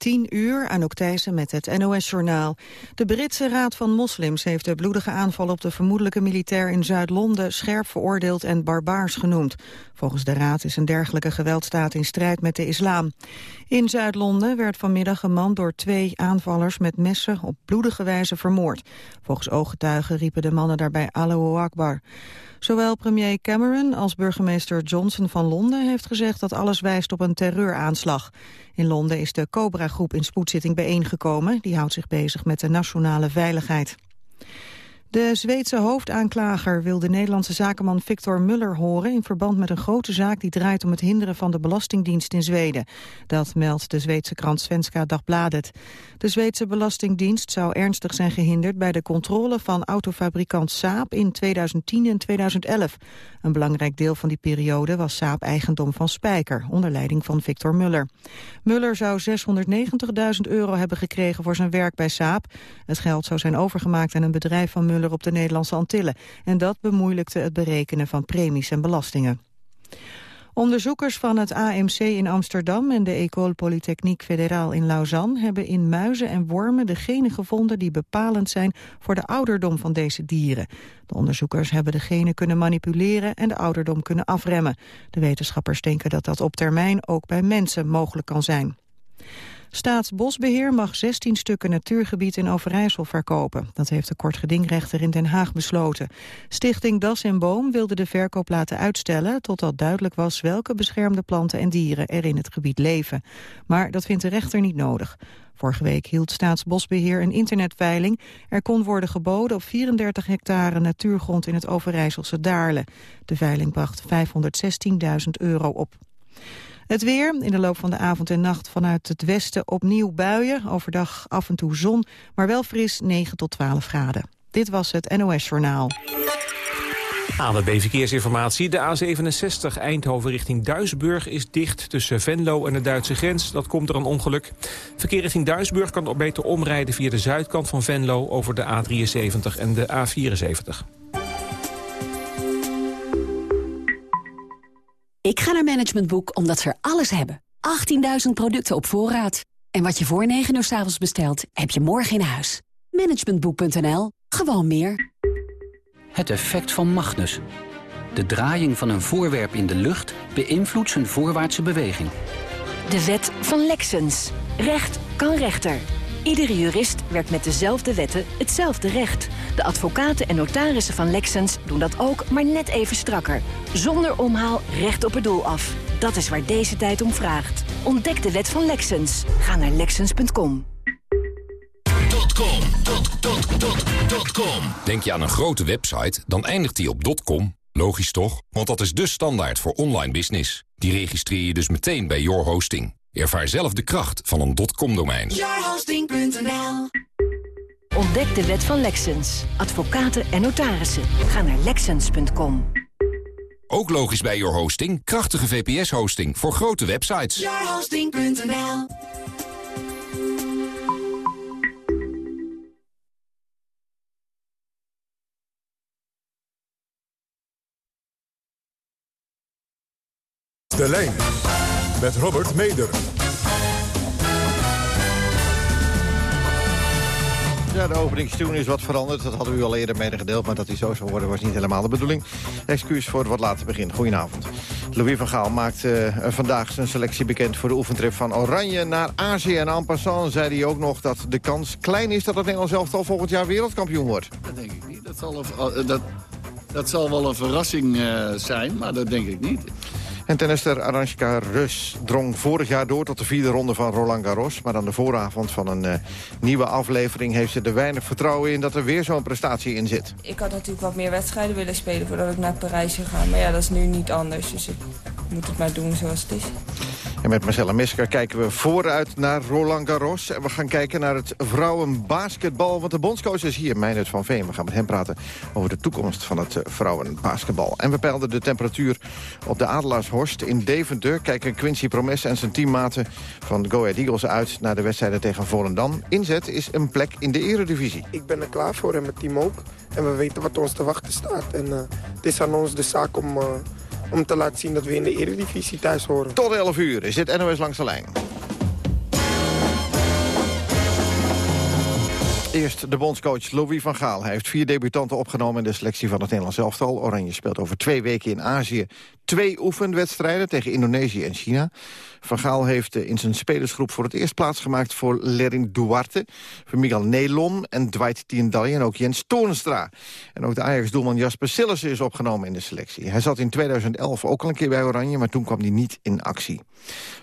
10 uur, Anouk Thijssen met het NOS-journaal. De Britse Raad van Moslims heeft de bloedige aanval op de vermoedelijke militair in Zuid-Londen scherp veroordeeld en barbaars genoemd. Volgens de Raad is een dergelijke geweldstaat in strijd met de islam. In Zuid-Londen werd vanmiddag een man door twee aanvallers met messen op bloedige wijze vermoord. Volgens ooggetuigen riepen de mannen daarbij Allahu Akbar. Zowel premier Cameron als burgemeester Johnson van Londen heeft gezegd dat alles wijst op een terreuraanslag. In Londen is de Cobra-groep in spoedzitting bijeengekomen. Die houdt zich bezig met de nationale veiligheid. De Zweedse hoofdaanklager wil de Nederlandse zakenman Victor Muller horen... in verband met een grote zaak die draait om het hinderen van de Belastingdienst in Zweden. Dat meldt de Zweedse krant Svenska Dagbladet. De Zweedse Belastingdienst zou ernstig zijn gehinderd... bij de controle van autofabrikant Saab in 2010 en 2011. Een belangrijk deel van die periode was Saab eigendom van Spijker... onder leiding van Victor Muller. Muller zou 690.000 euro hebben gekregen voor zijn werk bij Saab. Het geld zou zijn overgemaakt aan een bedrijf van Muller op de Nederlandse Antillen. En dat bemoeilijkte het berekenen van premies en belastingen. Onderzoekers van het AMC in Amsterdam en de École Polytechnique Fédérale in Lausanne hebben in muizen en wormen de genen gevonden die bepalend zijn voor de ouderdom van deze dieren. De onderzoekers hebben de genen kunnen manipuleren en de ouderdom kunnen afremmen. De wetenschappers denken dat dat op termijn ook bij mensen mogelijk kan zijn. Staatsbosbeheer mag 16 stukken natuurgebied in Overijssel verkopen. Dat heeft de kortgedingrechter in Den Haag besloten. Stichting Das en Boom wilde de verkoop laten uitstellen... totdat duidelijk was welke beschermde planten en dieren er in het gebied leven. Maar dat vindt de rechter niet nodig. Vorige week hield Staatsbosbeheer een internetveiling. Er kon worden geboden op 34 hectare natuurgrond in het Overijsselse Daarle. De veiling bracht 516.000 euro op. Het weer, in de loop van de avond en nacht vanuit het westen opnieuw buien. Overdag af en toe zon, maar wel fris 9 tot 12 graden. Dit was het NOS Journaal. ANWB Verkeersinformatie. De A67 Eindhoven richting Duisburg is dicht tussen Venlo en de Duitse grens. Dat komt er een ongeluk. Verkeer richting Duisburg kan beter omrijden via de zuidkant van Venlo... over de A73 en de A74. Ik ga naar Management Boek omdat ze er alles hebben. 18.000 producten op voorraad. En wat je voor 9 uur s avonds bestelt, heb je morgen in huis. Managementboek.nl. Gewoon meer. Het effect van Magnus. De draaiing van een voorwerp in de lucht beïnvloedt zijn voorwaartse beweging. De wet van Lexens. Recht kan rechter. Iedere jurist werkt met dezelfde wetten hetzelfde recht. De advocaten en notarissen van Lexens doen dat ook, maar net even strakker. Zonder omhaal recht op het doel af. Dat is waar deze tijd om vraagt. Ontdek de wet van Lexens. Ga naar Lexens.com. Denk je aan een grote website, dan eindigt die op .com. Logisch toch? Want dat is de standaard voor online business. Die registreer je dus meteen bij Your Hosting. Ervaar zelf de kracht van een .com-domein. Yourhosting.nl Ontdek de wet van Lexens. Advocaten en notarissen. Ga naar Lexens.com. Ook logisch bij Your Hosting. Krachtige VPS-hosting voor grote websites. Yourhosting.nl De lijn met Robert Meder. Ja, de openingstune is wat veranderd. Dat hadden we u al eerder medegedeeld, maar dat die zo zou worden was niet helemaal de bedoeling. Excuus voor het wat later begin. Goedenavond. Louis van Gaal maakt uh, vandaag zijn selectie bekend voor de oefentrip van Oranje naar Azië. En en passant zei hij ook nog dat de kans klein is dat het Nederlands elftal volgend jaar wereldkampioen wordt. Dat denk ik niet. Dat zal, een, dat, dat zal wel een verrassing uh, zijn, maar dat denk ik niet. En tennister Aranska Rus drong vorig jaar door tot de vierde ronde van Roland Garros. Maar aan de vooravond van een uh, nieuwe aflevering heeft ze er weinig vertrouwen in dat er weer zo'n prestatie in zit. Ik had natuurlijk wat meer wedstrijden willen spelen voordat ik naar Parijs zou gaan. Maar ja, dat is nu niet anders. Dus ik moet het maar doen zoals het is. En met Marcella Misker kijken we vooruit naar Roland Garros. En we gaan kijken naar het vrouwenbasketbal. Want de bondscoach is hier, Meijnerd van Veen. We gaan met hem praten over de toekomst van het vrouwenbasketbal. En we peilden de temperatuur op de Adelaarshorst in Deventer. Kijken Quincy Promes en zijn teammaten van Go Ahead Eagles uit... naar de wedstrijden tegen Volendam. Inzet is een plek in de eredivisie. Ik ben er klaar voor en mijn team ook. En we weten wat ons te wachten staat. En uh, het is aan ons de zaak om... Uh, om te laten zien dat we in de Eredivisie thuis horen. Tot 11 uur is dit NOS Langs de Lijn. Eerst de bondscoach Louis van Gaal. Hij heeft vier debutanten opgenomen in de selectie van het Nederlands elftal. Oranje speelt over twee weken in Azië twee oefenwedstrijden tegen Indonesië en China. Van Gaal heeft eh, in zijn spelersgroep voor het eerst plaatsgemaakt... voor Lerin Duarte, voor Miguel Nelon en Dwight Tiendalli... en ook Jens Toornstra. En ook de Ajax-doelman Jasper Sillissen is opgenomen in de selectie. Hij zat in 2011 ook al een keer bij Oranje, maar toen kwam hij niet in actie.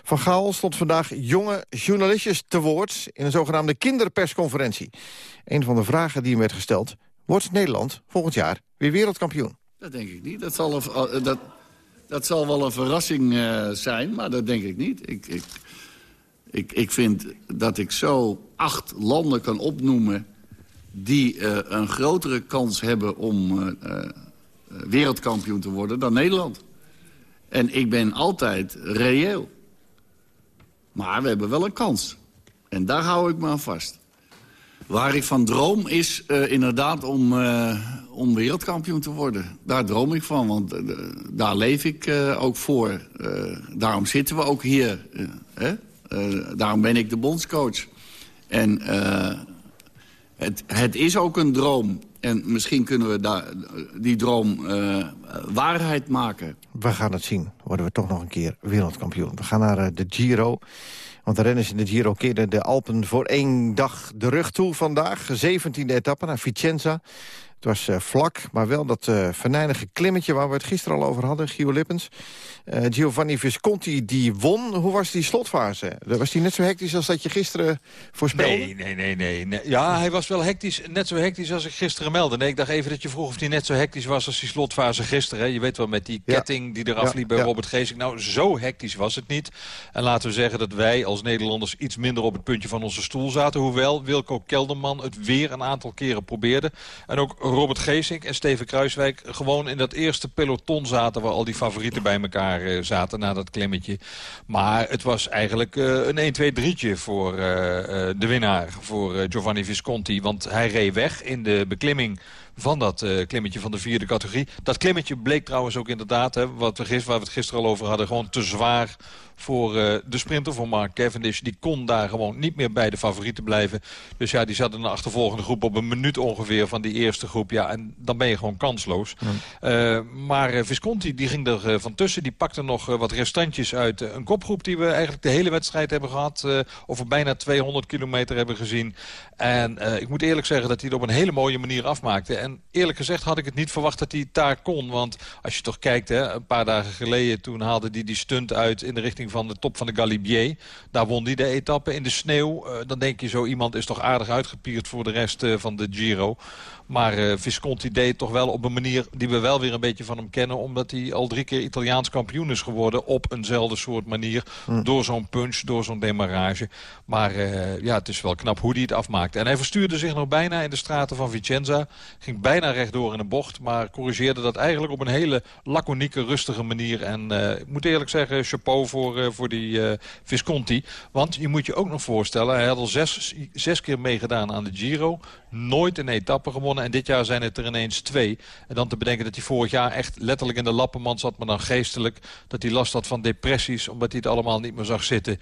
Van Gaal stond vandaag jonge journalistjes te woord... in een zogenaamde kinderpersconferentie. Een van de vragen die hem werd gesteld... wordt Nederland volgend jaar weer wereldkampioen? Dat denk ik niet. Dat zal, een, dat, dat zal wel een verrassing uh, zijn, maar dat denk ik niet. Ik, ik, ik, ik vind dat ik zo acht landen kan opnoemen... die uh, een grotere kans hebben om uh, wereldkampioen te worden dan Nederland. En ik ben altijd reëel. Maar we hebben wel een kans. En daar hou ik me aan vast. Waar ik van droom is uh, inderdaad om, uh, om wereldkampioen te worden. Daar droom ik van, want uh, daar leef ik ook voor. daarom zitten we ook hier. Daarom ben ik de bondscoach. En het, het is ook een droom. En misschien kunnen we daar, die droom waarheid maken. We gaan het zien. Worden we toch nog een keer wereldkampioen. We gaan naar de Giro. Want de renners in de Giro keerden de Alpen voor één dag de rug toe vandaag. 17e etappe naar Vicenza. Het was uh, vlak, maar wel dat uh, venijnige klimmetje... waar we het gisteren al over hadden, Gio Lippens. Uh, Giovanni Visconti die won. Hoe was die slotfase? Was die net zo hectisch als dat je gisteren voorspelde? Nee, nee, nee, nee, nee. Ja, hij was wel hectisch, net zo hectisch als ik gisteren meldde. Nee, ik dacht even dat je vroeg of hij net zo hectisch was als die slotfase gisteren. Hè. Je weet wel, met die ketting die eraf liep bij Robert Geesink. Nou, zo hectisch was het niet. En laten we zeggen dat wij als Nederlanders iets minder op het puntje van onze stoel zaten. Hoewel Wilco Kelderman het weer een aantal keren probeerde. En ook Robert Geesink en Steven Kruiswijk gewoon in dat eerste peloton zaten... waar al die favorieten bij elkaar uh, zaten na dat klimmetje. Maar het was eigenlijk uh, een 1-2-3'tje voor uh, de winnaar, voor Giovanni Visconti. Want hij reed weg in de beklimming van dat uh, klimmetje van de vierde categorie. Dat klimmetje bleek trouwens ook inderdaad, hè, wat we gisteren, waar we het gisteren al over hadden... gewoon te zwaar voor uh, de sprinter van Mark Cavendish. Die kon daar gewoon niet meer bij de favorieten blijven. Dus ja, die zat in de achtervolgende groep op een minuut ongeveer van die eerste groep. Ja, en dan ben je gewoon kansloos. Uh, maar Visconti die ging er van tussen. Die pakte nog wat restantjes uit een kopgroep die we eigenlijk de hele wedstrijd hebben gehad. over bijna 200 kilometer hebben gezien. En ik moet eerlijk zeggen dat hij het op een hele mooie manier afmaakte. En eerlijk gezegd had ik het niet verwacht dat hij het daar kon. Want als je toch kijkt, hè, een paar dagen geleden... toen haalde hij die stunt uit in de richting van de top van de Galibier. Daar won hij de etappe in de sneeuw. Uh, dan denk je zo, iemand is toch aardig uitgepierd voor de rest uh, van de Giro. Maar uh, Visconti deed toch wel op een manier die we wel weer een beetje van hem kennen. Omdat hij al drie keer Italiaans kampioen is geworden op eenzelfde soort manier. Mm. Door zo'n punch, door zo'n demarrage. Maar ja, het is wel knap hoe hij het afmaakte. En hij verstuurde zich nog bijna in de straten van Vicenza. Ging bijna rechtdoor in een bocht. Maar corrigeerde dat eigenlijk op een hele laconieke, rustige manier. En uh, ik moet eerlijk zeggen, chapeau voor, voor die Visconti. Want je moet je ook nog voorstellen, hij had al zes, zes keer meegedaan aan de Giro. Nooit een etappe gewonnen en dit jaar zijn het er ineens twee. En dan te bedenken dat hij vorig jaar echt letterlijk in de lappenmand zat... maar dan geestelijk dat hij last had van depressies... omdat hij het allemaal niet meer zag zitten.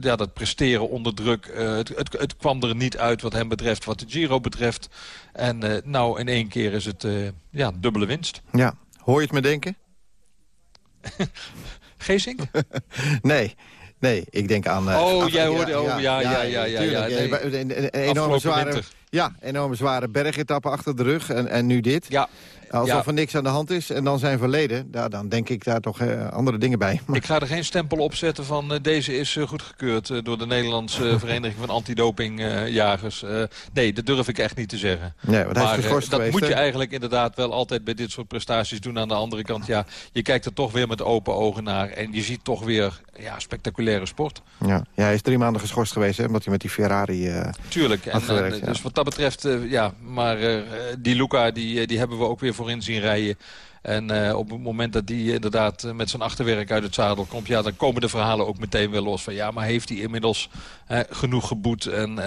Ja, dat presteren onder druk. Het, het, het, kwam er niet uit wat hem betreft, wat de Giro betreft. En uh, nou, in één keer is het ja, dubbele winst. Ja, hoor je het me denken? Geesink? nee. Nee, ik denk aan... Uh, oh, jij hoorde... Oh, ja, ja, ja, ja. ja, een, enorme zware, ja, enorme zware bergetappen achter de rug en, en nu dit. Ja, Alsof ja. er niks aan de hand is en dan zijn verleden, ja, dan denk ik daar toch uh, andere dingen bij. Maar... Ik ga er geen stempel op zetten van uh, deze is uh, goedgekeurd door de Nederlandse Vereniging van Antidopingjagers. nee, dat durf ik echt niet te zeggen. Nee, maar dat geweest, moet je eigenlijk inderdaad wel altijd bij dit soort prestaties doen. Aan de andere kant, ja, je kijkt er toch weer met open ogen naar en je ziet toch weer ja, spectaculaire sport. Ja, ja hij is drie maanden geschorst geweest, hè, omdat hij met die Ferrari Tuurlijk, en, gewerkt, dus wat dat betreft, ja, maar die Luca, die, die hebben we ook weer voorin zien rijden. En uh, op het moment dat die inderdaad uh, met zijn achterwerk uit het zadel komt... ja, dan komen de verhalen ook meteen weer los van... ja, maar heeft hij inmiddels uh, genoeg geboet? En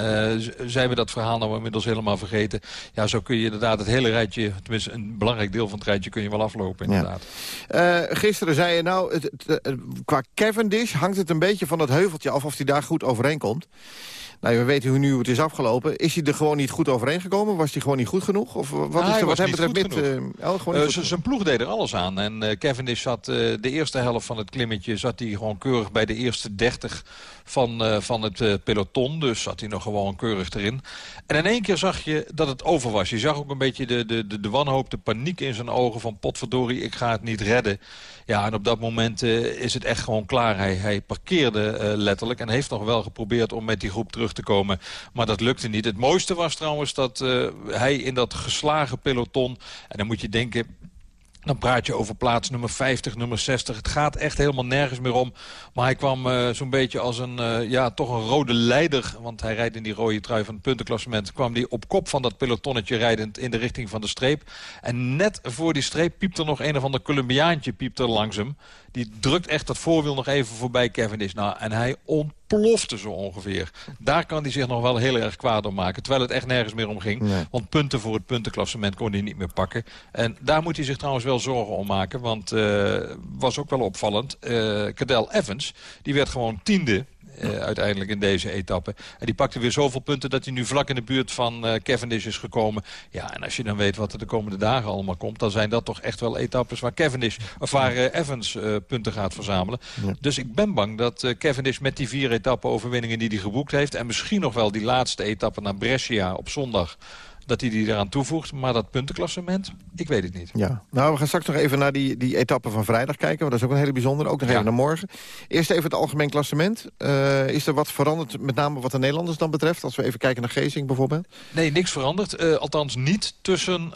zijn we dat verhaal nou inmiddels helemaal vergeten? Ja, zo kun je inderdaad het hele rijtje... tenminste een belangrijk deel van het rijtje kun je wel aflopen, inderdaad. Ja. gisteren zei je nou, het, het, qua Cavendish hangt het een beetje van het heuveltje af... of hij daar goed overheen komt. Nou, we weten hoe nu het is afgelopen. Is hij er gewoon niet goed overheen gekomen? Was hij gewoon niet goed genoeg? Of wat Nou, is er wat hem betreft met... eh, oh, Eh, zijn ploeg deed er alles aan. En eh Cavendish zat eh, de eerste helft van het klimmetje... zat hij gewoon keurig bij de eerste 30 van, eh, van het eh, peloton. Dus zat hij nog gewoon keurig erin. En in één keer zag je dat het over was. Je zag ook een beetje de, de, de, de wanhoop, de paniek in zijn ogen... van potverdorie, ik ga het niet redden. Ja, en op dat moment eh, is het echt gewoon klaar. Hij, hij parkeerde eh, letterlijk en heeft nog wel geprobeerd om met die groep terug te komen. Maar dat lukte niet. Het mooiste was trouwens dat eh, hij in dat geslagen peloton... en dan moet je denken, dan praat je over plaats nummer 50, nummer 60. Het gaat echt helemaal nergens meer om. Maar hij kwam eh, zo'n beetje als een, eh, ja, toch een rode leider. Want hij rijdt in die rode trui van het puntenklassement. Kwam hij op kop van dat pelotonnetje rijdend in de richting van de streep. En net voor die streep piept er nog een of ander Colombiaantje piept er langs hem. Die drukt echt dat voorwiel nog even voorbij Cavendish. Nou, en hij ontplofte zo ongeveer. Daar kan hij zich nog wel heel erg kwaad om maken. Terwijl het echt nergens meer om ging. Nee. Want punten voor het puntenklassement kon hij niet meer pakken. En daar moet hij zich trouwens wel zorgen om maken. Want eh was ook wel opvallend. eh Cadel Evans, die werd gewoon tiende. Eh, uiteindelijk in deze etappe. En die pakte weer zoveel punten dat hij nu vlak in de buurt van eh, Cavendish is gekomen. Ja, en als je dan weet wat er de komende dagen allemaal komt... dan zijn dat toch echt wel etappes waar, Cavendish, of waar eh, Evans punten gaat verzamelen. Dus ik ben bang dat Cavendish met die vier etappe-overwinningen die hij geboekt heeft... en misschien nog wel die laatste etappe naar Brescia op zondag dat hij die eraan toevoegt. Maar dat puntenklassement, ik weet het niet. Ja, nou, we gaan straks nog even naar die, die etappe van vrijdag kijken. Want dat is ook een hele bijzondere. Ook nog even naar morgen. Eerst even het algemeen klassement. Eh, is er wat veranderd, met name wat de Nederlanders dan betreft? Als we even kijken naar Gezing bijvoorbeeld. Nee, niks veranderd. Eh, althans niet tussen eh,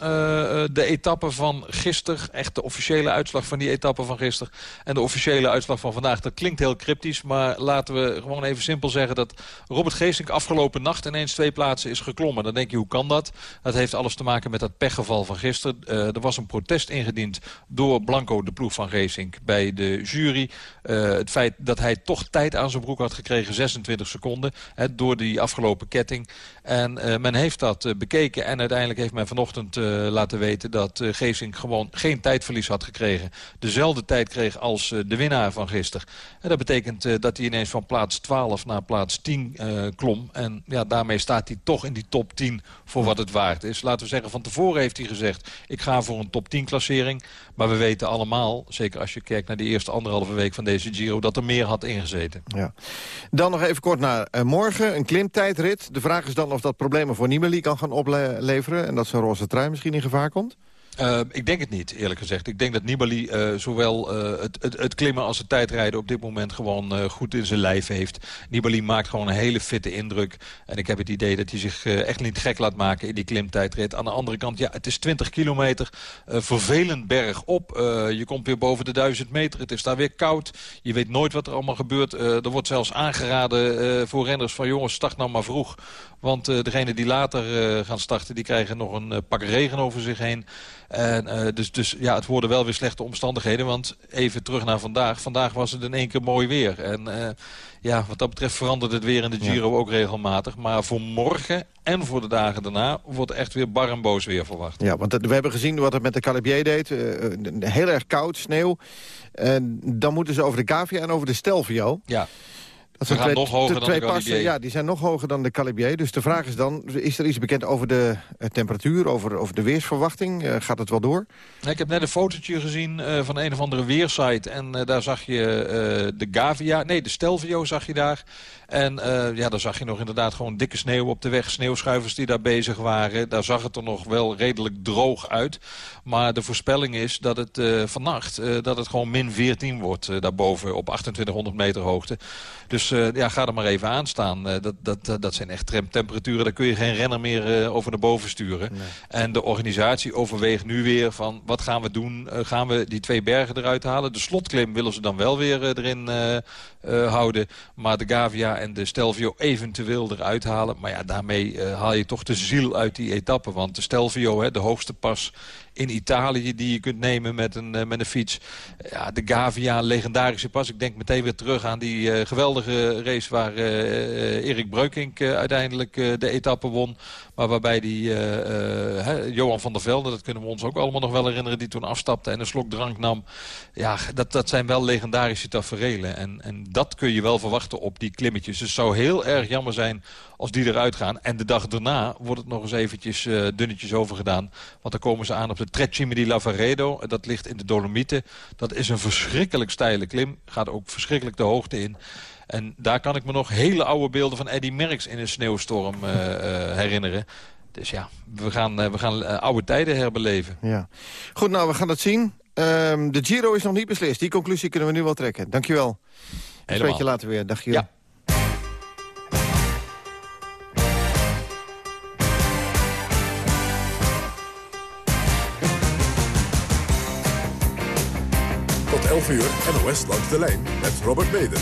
de etappe van gisteren... echt de officiële uitslag van die etappe van gisteren... en de officiële uitslag van vandaag. Dat klinkt heel cryptisch, maar laten we gewoon even simpel zeggen... dat Robert Geesink afgelopen nacht ineens twee plaatsen is geklommen. Dan denk je, hoe kan dat? Dat heeft alles te maken met dat pechgeval van gisteren. Eh, er was een protest ingediend door Blanco, de ploeg van Geesink... bij de jury. Eh, het feit dat hij toch tijd aan zijn broek had gekregen, 26 seconden... Hè, door die afgelopen ketting. En eh, men heeft dat bekeken en uiteindelijk heeft men vanochtend laten weten... dat eh Geesink gewoon geen tijdverlies had gekregen. Dezelfde tijd kreeg als de winnaar van gisteren. En dat betekent dat hij ineens van plaats 12 naar plaats 10 eh, klom. En ja, daarmee staat hij toch in die top 10 voor wat het waard is. Laten we zeggen, van tevoren heeft hij gezegd... ik ga voor een top 10 klassering. Maar we weten allemaal, zeker als je kijkt naar die eerste anderhalve week van deze Giro... dat er meer had ingezeten. Ja. Dan nog even kort naar eh, morgen, een klimtijdrit. De vraag is dan of dat problemen voor Nibali kan gaan opleveren... en dat zijn roze trui misschien in gevaar komt? Uh, ik denk het niet, eerlijk gezegd. Ik denk dat Nibali uh, zowel uh, het, het, het, klimmen als het tijdrijden op dit moment gewoon goed in zijn lijf heeft. Nibali maakt gewoon een hele fitte indruk. En ik heb het idee dat hij zich echt niet gek laat maken in die klimtijdrit. Aan de andere kant, ja, het is 20 kilometer. vervelend berg op. je komt weer boven de 1000 meter. Het is daar weer koud. Je weet nooit wat er allemaal gebeurt. er wordt zelfs aangeraden voor renners van jongens, start nou maar vroeg. Want degenen die later gaan starten, die krijgen nog een pak regen over zich heen. En, dus, dus ja, het worden wel weer slechte omstandigheden. Want even terug naar vandaag. Vandaag was het in één keer mooi weer. En ja, wat dat betreft verandert het weer in de Giro ja. ook regelmatig. Maar voor morgen en voor de dagen daarna wordt echt weer bar en boos weer verwacht. Ja, want we hebben gezien wat het met de Calibier deed. heel erg koud, sneeuw. En dan moeten ze over de Cavia en over de Stelvio. Ja. Dat zijn twee, nog hoger twee dan de passen, Ja, die zijn nog hoger dan de Calibier. Dus de vraag is dan, is er iets bekend over de uh, temperatuur, over, over de weersverwachting? Uh, gaat het wel door? Ik heb net een fotootje gezien uh, van een of andere weersite. En daar zag je de Gavia, nee, de Stelvio zag je daar. En ja, daar zag je nog inderdaad gewoon dikke sneeuw op de weg. Sneeuwschuivers die daar bezig waren. Daar zag het er nog wel redelijk droog uit. Maar de voorspelling is dat het vannacht dat het gewoon min 14 wordt daarboven op 2800 meter hoogte. Dus ja, ga er maar even aan staan. Dat, dat, dat zijn echt temperaturen. Daar kun je geen renner meer over naar boven sturen. Nee. En de organisatie overweegt nu weer van wat gaan we doen? gaan we die twee bergen eruit halen? De slotklim willen ze dan wel weer erin houden. Maar de Gavia en de Stelvio eventueel eruit halen. Maar ja, daarmee haal je toch de ziel uit die etappe. Want de Stelvio, hè, de hoogste pas in Italië die je kunt nemen met een, uh, met een fiets. Ja, de Gavia, legendarische pas. Ik denk meteen weer terug aan die uh, geweldige race waar Erik Breukink uiteindelijk de etappe won. Maar waarbij die Johan van der Velde, dat kunnen we ons ook allemaal nog wel herinneren... die toen afstapte en een slok drank nam. Ja, dat, dat zijn wel legendarische taferelen. En, en dat kun je wel verwachten op die klimmetjes. Dus het zou heel erg jammer zijn als die eruit gaan. En de dag daarna wordt het nog eens eventjes dunnetjes overgedaan. Want dan komen ze aan op de Trecime di Lavaredo. Dat ligt in de Dolomieten. Dat is een verschrikkelijk steile klim. Gaat ook verschrikkelijk de hoogte in. En daar kan ik me nog hele oude beelden van Eddy Merckx in een sneeuwstorm uh, uh, herinneren. Dus ja, we gaan, we gaan oude tijden herbeleven. Ja. Goed, nou, we gaan het zien. Um, de Giro is nog niet beslist. Die conclusie kunnen we nu wel trekken. Dankjewel. Een beetje later weer. Dag jullie. Ja. Uur NOS langs de lijn met Robert Meder.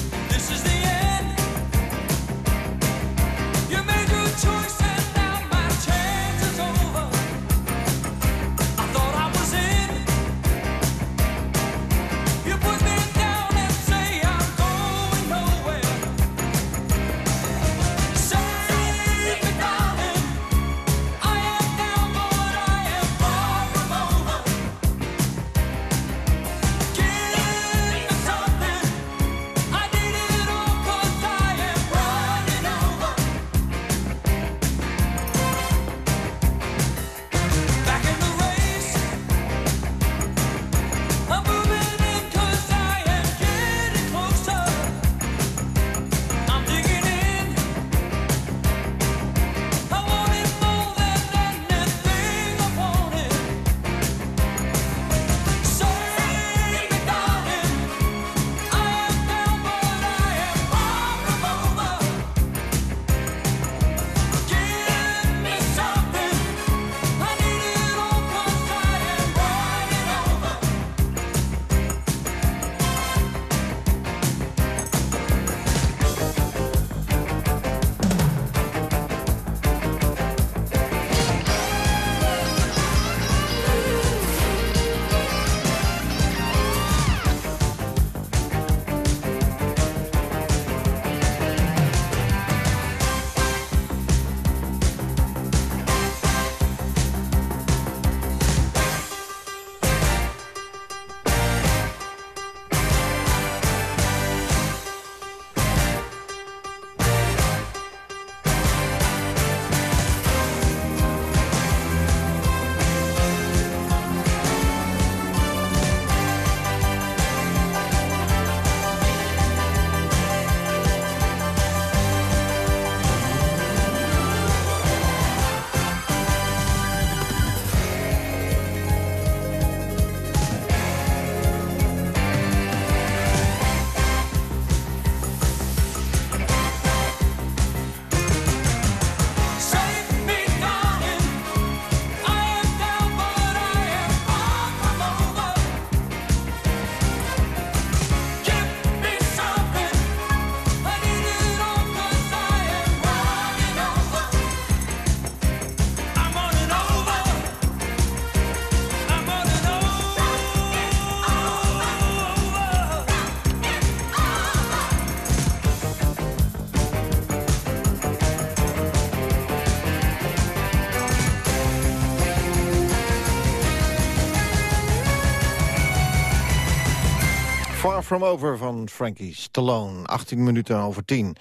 From Over van Frankie Stallone. 18 minuten over 10.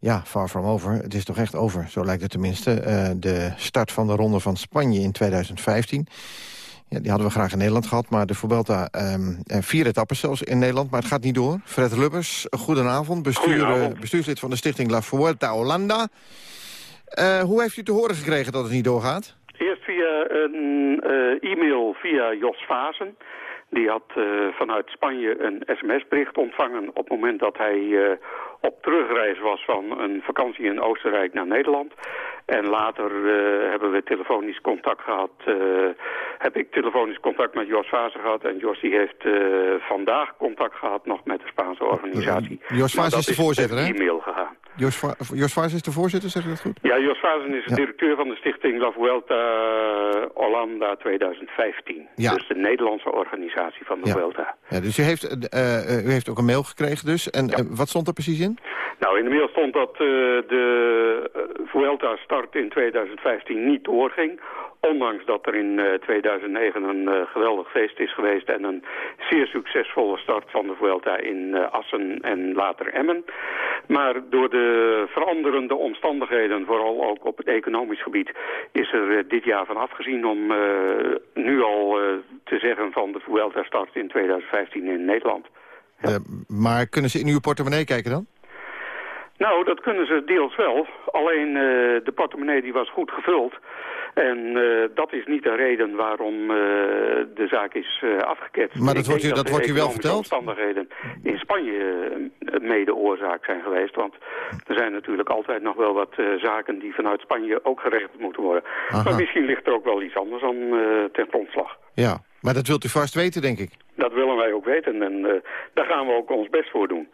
Ja, Far From Over. Het is toch echt over, zo lijkt het tenminste. Uh, de start van de Ronde van Spanje in 2015. Ja, die hadden we graag in Nederland gehad, maar de Vuelta... Um, vier etappes zelfs in Nederland, maar het gaat niet door. Fred Lubbers, goedenavond. Bestuur, goedenavond. bestuurslid van de stichting La Vuelta Holanda. Uh, hoe heeft u te horen gekregen dat het niet doorgaat? Eerst via een uh, e-mail via Jos Vazen... Die had uh, vanuit Spanje een sms-bericht ontvangen op het moment dat hij uh, op terugreis was van een vakantie in Oostenrijk naar Nederland. En later uh, hebben we telefonisch contact gehad, heb ik telefonisch contact met Jos Vazer gehad. En Jos die heeft vandaag contact gehad nog met de Spaanse organisatie. Jos Vazer is de voorzitter, hè? e-mail gegaan. Jos, Va Jos is de voorzitter, zeg je dat goed? Ja, Jos Vazen is de directeur van de stichting La Vuelta Hollanda 2015. Ja. Dus de Nederlandse organisatie van de ja. Vuelta. Ja, dus u heeft, u heeft ook een mail gekregen dus. En wat stond er precies in? Nou, in de mail stond dat de Vuelta-start in 2015 niet doorging. Ondanks dat er in 2009 een geweldig feest is geweest... en een zeer succesvolle start van de Vuelta in Assen en later Emmen. Maar door de veranderende omstandigheden, vooral ook op het economisch gebied... is er dit jaar van afgezien om nu al te zeggen van de Vuelta start in 2015 in Nederland. Ja. maar kunnen ze in uw portemonnee kijken dan? Nou, dat kunnen ze deels wel. Alleen uh, de portemonnee die was goed gevuld. En uh, dat is niet de reden waarom uh, de zaak is afgeketst. Maar dat wordt u, dat, dat wordt u wel verteld? omstandigheden in Spanje mede oorzaak zijn geweest. Want er zijn natuurlijk altijd nog wel wat zaken die vanuit Spanje ook geregeld moeten worden. Aha. Maar misschien ligt er ook wel iets anders aan ten grondslag. Ja, maar dat wilt u vast weten, denk ik. Dat willen wij ook weten en daar gaan we ook ons best voor doen.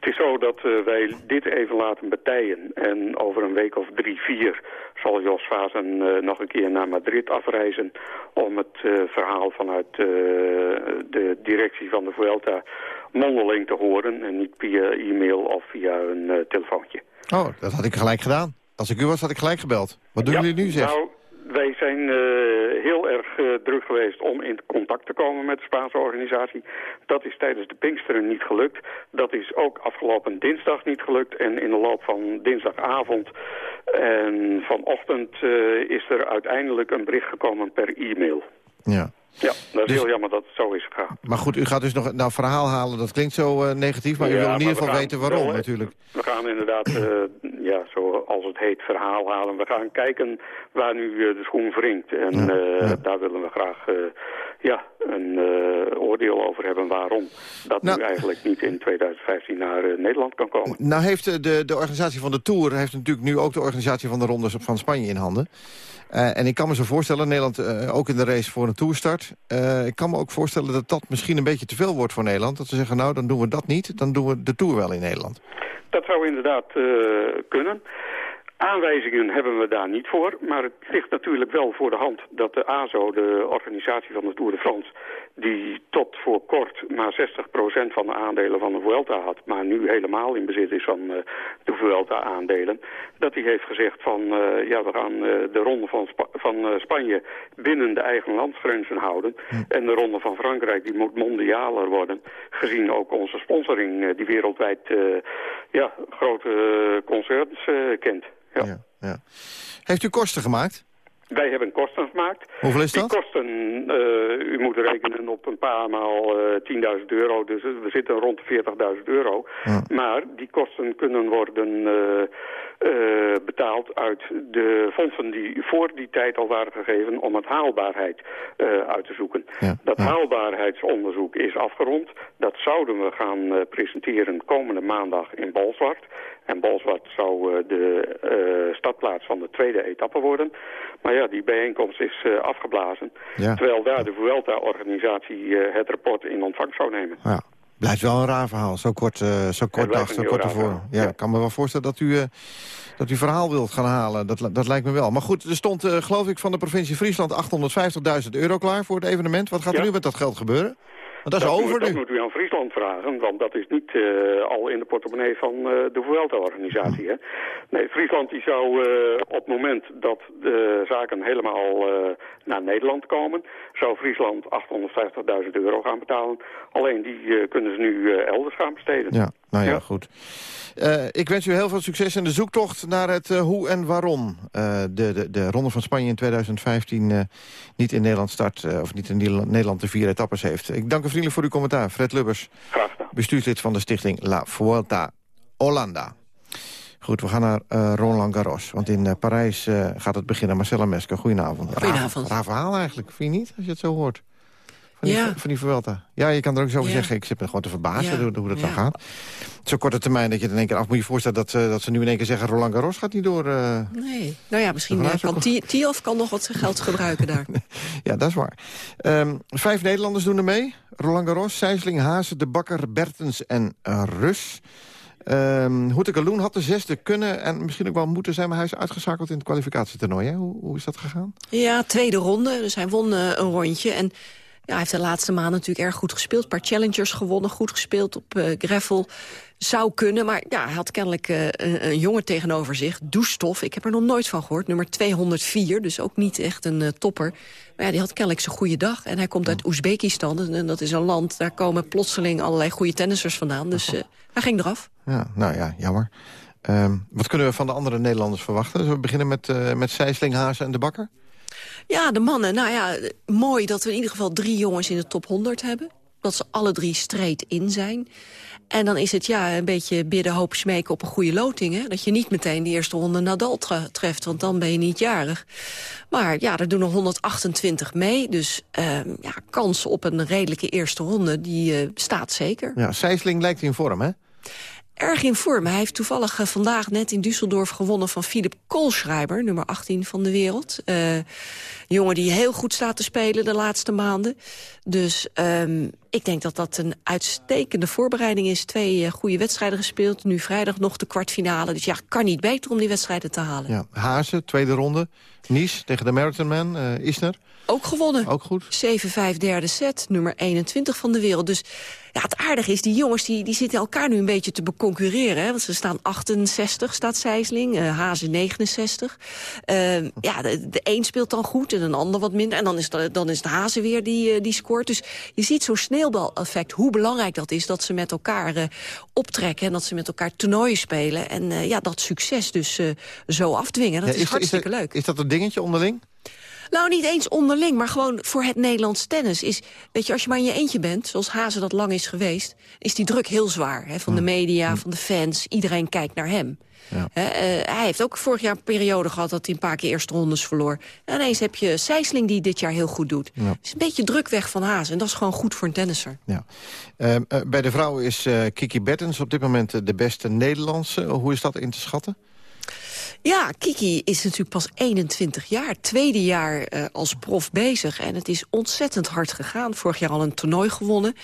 Het is zo dat uh, wij dit even laten betijen. En over een week of drie, vier zal Jos Vazen uh, nog een keer naar Madrid afreizen... om het uh, verhaal vanuit de directie van de Vuelta mondeling te horen... en niet via e-mail of via een telefoontje. Oh, dat had ik gelijk gedaan. Als ik u was, had ik gelijk gebeld. Wat doen ja, jullie nu, zeg? Nou, wij zijn uh, heel erg uh, druk geweest om in contact te komen met de Spaanse organisatie. Dat is tijdens de Pinksteren niet gelukt. Dat is ook afgelopen dinsdag niet gelukt. En in de loop van dinsdagavond en vanochtend uh, is er uiteindelijk een bericht gekomen per e-mail. Ja. Ja, dat is dus, heel jammer dat het zo is gegaan. Maar goed, u gaat dus nog een nou, verhaal halen. Dat klinkt zo uh, negatief, maar ja, u wil in ieder geval weten waarom wel, natuurlijk. We gaan inderdaad, uh, ja, zoals het heet, verhaal halen. We gaan kijken waar nu uh, de schoen wringt. En ja, ja. daar willen we graag ja, een oordeel over hebben waarom dat nou, nu eigenlijk niet in 2015 naar Nederland kan komen. Nou heeft de, de organisatie van de Tour heeft natuurlijk nu ook de organisatie van de rondes van Spanje in handen. Uh, en ik kan me zo voorstellen, Nederland uh, ook in de race voor een toerstart. Uh, ik kan me ook voorstellen dat dat misschien een beetje te veel wordt voor Nederland. Dat ze zeggen, nou, dan doen we dat niet, dan doen we de Tour wel in Nederland. Dat zou inderdaad kunnen. Aanwijzingen hebben we daar niet voor, maar het ligt natuurlijk wel voor de hand dat de ASO, de organisatie van de Tour de France, die tot voor kort maar 60% van de aandelen van de Vuelta had, maar nu helemaal in bezit is van uh, de Vuelta-aandelen, dat hij heeft gezegd van, uh, ja, we gaan uh, de ronde van, Spa van Spanje binnen de eigen landsgrenzen houden. Hm. En de ronde van Frankrijk, die moet mondialer worden, gezien ook onze sponsoring, die wereldwijd ja, grote concerns kent. Ja. Ja, ja. Heeft u kosten gemaakt? Wij hebben kosten gemaakt. Hoeveel is dat? Die kosten, uh, u moet rekenen op een paar maal uh, 10.000 euro. Dus we zitten rond de 40.000 euro. Ja. Maar die kosten kunnen worden uh, betaald uit de fondsen die voor die tijd al waren gegeven om het haalbaarheid uit te zoeken. Ja, dat ja. haalbaarheidsonderzoek is afgerond. Dat zouden we gaan presenteren komende maandag in Balzwart. En Balzwart zou uh, de uh, stadplaats van de tweede etappe worden. Maar ja, die bijeenkomst is uh, afgeblazen. Ja. Terwijl daar de Vuelta-organisatie het rapport in ontvangst zou nemen. Ja. Blijft wel een raar verhaal, zo kort, uh, zo kort dag, zo kort ervoor. Ja, ik kan me wel voorstellen dat u, uh, dat u verhaal wilt gaan halen. Dat, dat lijkt me wel. Maar goed, er stond, uh, geloof ik, van de provincie Friesland 850.000 euro klaar voor het evenement. Wat gaat er ja. nu met dat geld gebeuren? Dat is dat over moet, nu. Dat moet u aan Friesland vragen, want dat is niet uh, al in de portemonnee van uh, de Vuelta-organisatie. Nee, Friesland die zou uh, op het moment dat de zaken helemaal naar Nederland komen, zou Friesland 850.000 euro gaan betalen. Alleen die kunnen ze nu elders gaan besteden. Ja, nou ja, ja. goed. Uh, ik wens u heel veel succes in de zoektocht naar het uh, hoe en waarom uh, de, de, de Ronde van Spanje in 2015 niet in Nederland start... of niet in Nederland de vier etappes heeft. Ik dank u vriendelijk voor uw commentaar. Fred Lubbers, bestuurslid van de stichting La Vuelta Hollanda. Goed, we gaan naar uh, Roland Garros. Want in uh, Parijs uh, gaat het beginnen. Marcella Mesker, goedenavond. Goedenavond. Raar, raar verhaal eigenlijk, vind je niet? Als je het zo hoort. Van die, ja. van die Vuelta. Ja, je kan er ook zo over ja. zeggen. Ik zit me gewoon te verbazen ja. hoe dat dan gaat. Zo korte termijn dat je in één keer af moet je voorstellen... dat, uh, dat ze nu in één keer zeggen... Roland Garros gaat niet door. Uh, nee. Nou ja, misschien uh, kan Tiof kan nog wat geld gebruiken daar. ja, dat is waar. Um, vijf Nederlanders doen er mee. Roland Garros, Sijsling, Hazen, De Bakker, Bertens en Rus. Um, Hoete had de zesde kunnen en misschien ook wel moeten zijn... maar hij is uitgeschakeld in het kwalificatietoernooi. Hè? Hoe, hoe is dat gegaan? Ja, tweede ronde. Dus hij won een rondje. En Ja, hij heeft de laatste maanden natuurlijk erg goed gespeeld. Een paar challengers gewonnen, goed gespeeld op uh, gravel. Zou kunnen, maar ja, hij had kennelijk uh, een, een, jongen tegenover zich. Doestof, ik heb er nog nooit van gehoord. Nummer 204, dus ook niet echt een uh, topper. Maar ja, die had kennelijk zijn goede dag. En hij komt uit Oezbekistan, en dat is een land... daar komen plotseling allerlei goede tennissers vandaan. Dus hij ging eraf. Ja, nou ja, jammer. Uh, wat kunnen we van de andere Nederlanders verwachten? Zullen we beginnen met, uh, met Sijsling, Hazen en de Bakker? Ja, de mannen. Nou ja, mooi dat we in ieder geval drie jongens in de top 100 hebben. Dat ze alle drie streed in zijn. En dan is het ja, een beetje bidden, hoop, smeken op een goede loting. Hè? Dat je niet meteen de eerste ronde Nadal treft, want dan ben je niet jarig. Maar ja, er doen er 128 mee. Dus uh, ja, kans op een redelijke eerste ronde, die uh, staat zeker. Ja, Sijsling lijkt in vorm, hè? Erg in vorm. Hij heeft toevallig uh, vandaag net in Düsseldorf gewonnen van Philip Kohlschreiber, nummer 18 van de wereld. Uh, jongen die heel goed staat te spelen de laatste maanden. Dus um, ik denk dat dat een uitstekende voorbereiding is. Twee uh, goede wedstrijden gespeeld. Nu vrijdag nog de kwartfinale. Dus ja, kan niet beter om die wedstrijden te halen. Ja, Hazen, tweede ronde. Nice tegen de Marathonman, uh, Isner. Ook gewonnen. Ook goed. 7-5 derde set, nummer 21 van de wereld. Dus ja, het aardige is, die jongens die, die zitten elkaar nu een beetje te beconcurreren. Hè? Want ze staan 68, staat Sijsling, uh, Hazen 69. Uh, ja, de, de een speelt dan goed en een ander wat minder. En dan is, de, dan is de Hazen weer die, uh, die scoort. Dus je ziet zo'n sneeuwbaleffect, hoe belangrijk dat is... dat ze met elkaar uh, optrekken en dat ze met elkaar toernooien spelen. En ja, dat succes dus zo afdwingen. Dat ja, is, is, hartstikke is leuk. Is dat een dingetje onderling? Nou, niet eens onderling, maar gewoon voor het Nederlands tennis. Is, weet je, als je maar in je eentje bent, zoals Hazen dat lang is geweest... is die druk heel zwaar, hè, van de media, van de fans. Iedereen kijkt naar hem. Ja. He, uh, hij heeft ook vorig jaar een periode gehad dat hij een paar keer eerste rondes verloor. En ineens heb je Sijsling die dit jaar heel goed doet. Ja. is een beetje druk weg van Hazen en dat is gewoon goed voor een tennisser. Ja. Uh, uh, bij de vrouwen is Kiki Bertens op dit moment de beste Nederlandse. Hoe is dat in te schatten? Ja, Kiki is natuurlijk pas 21 jaar. Tweede jaar uh, als prof bezig. En het is ontzettend hard gegaan. Vorig jaar al een toernooi gewonnen.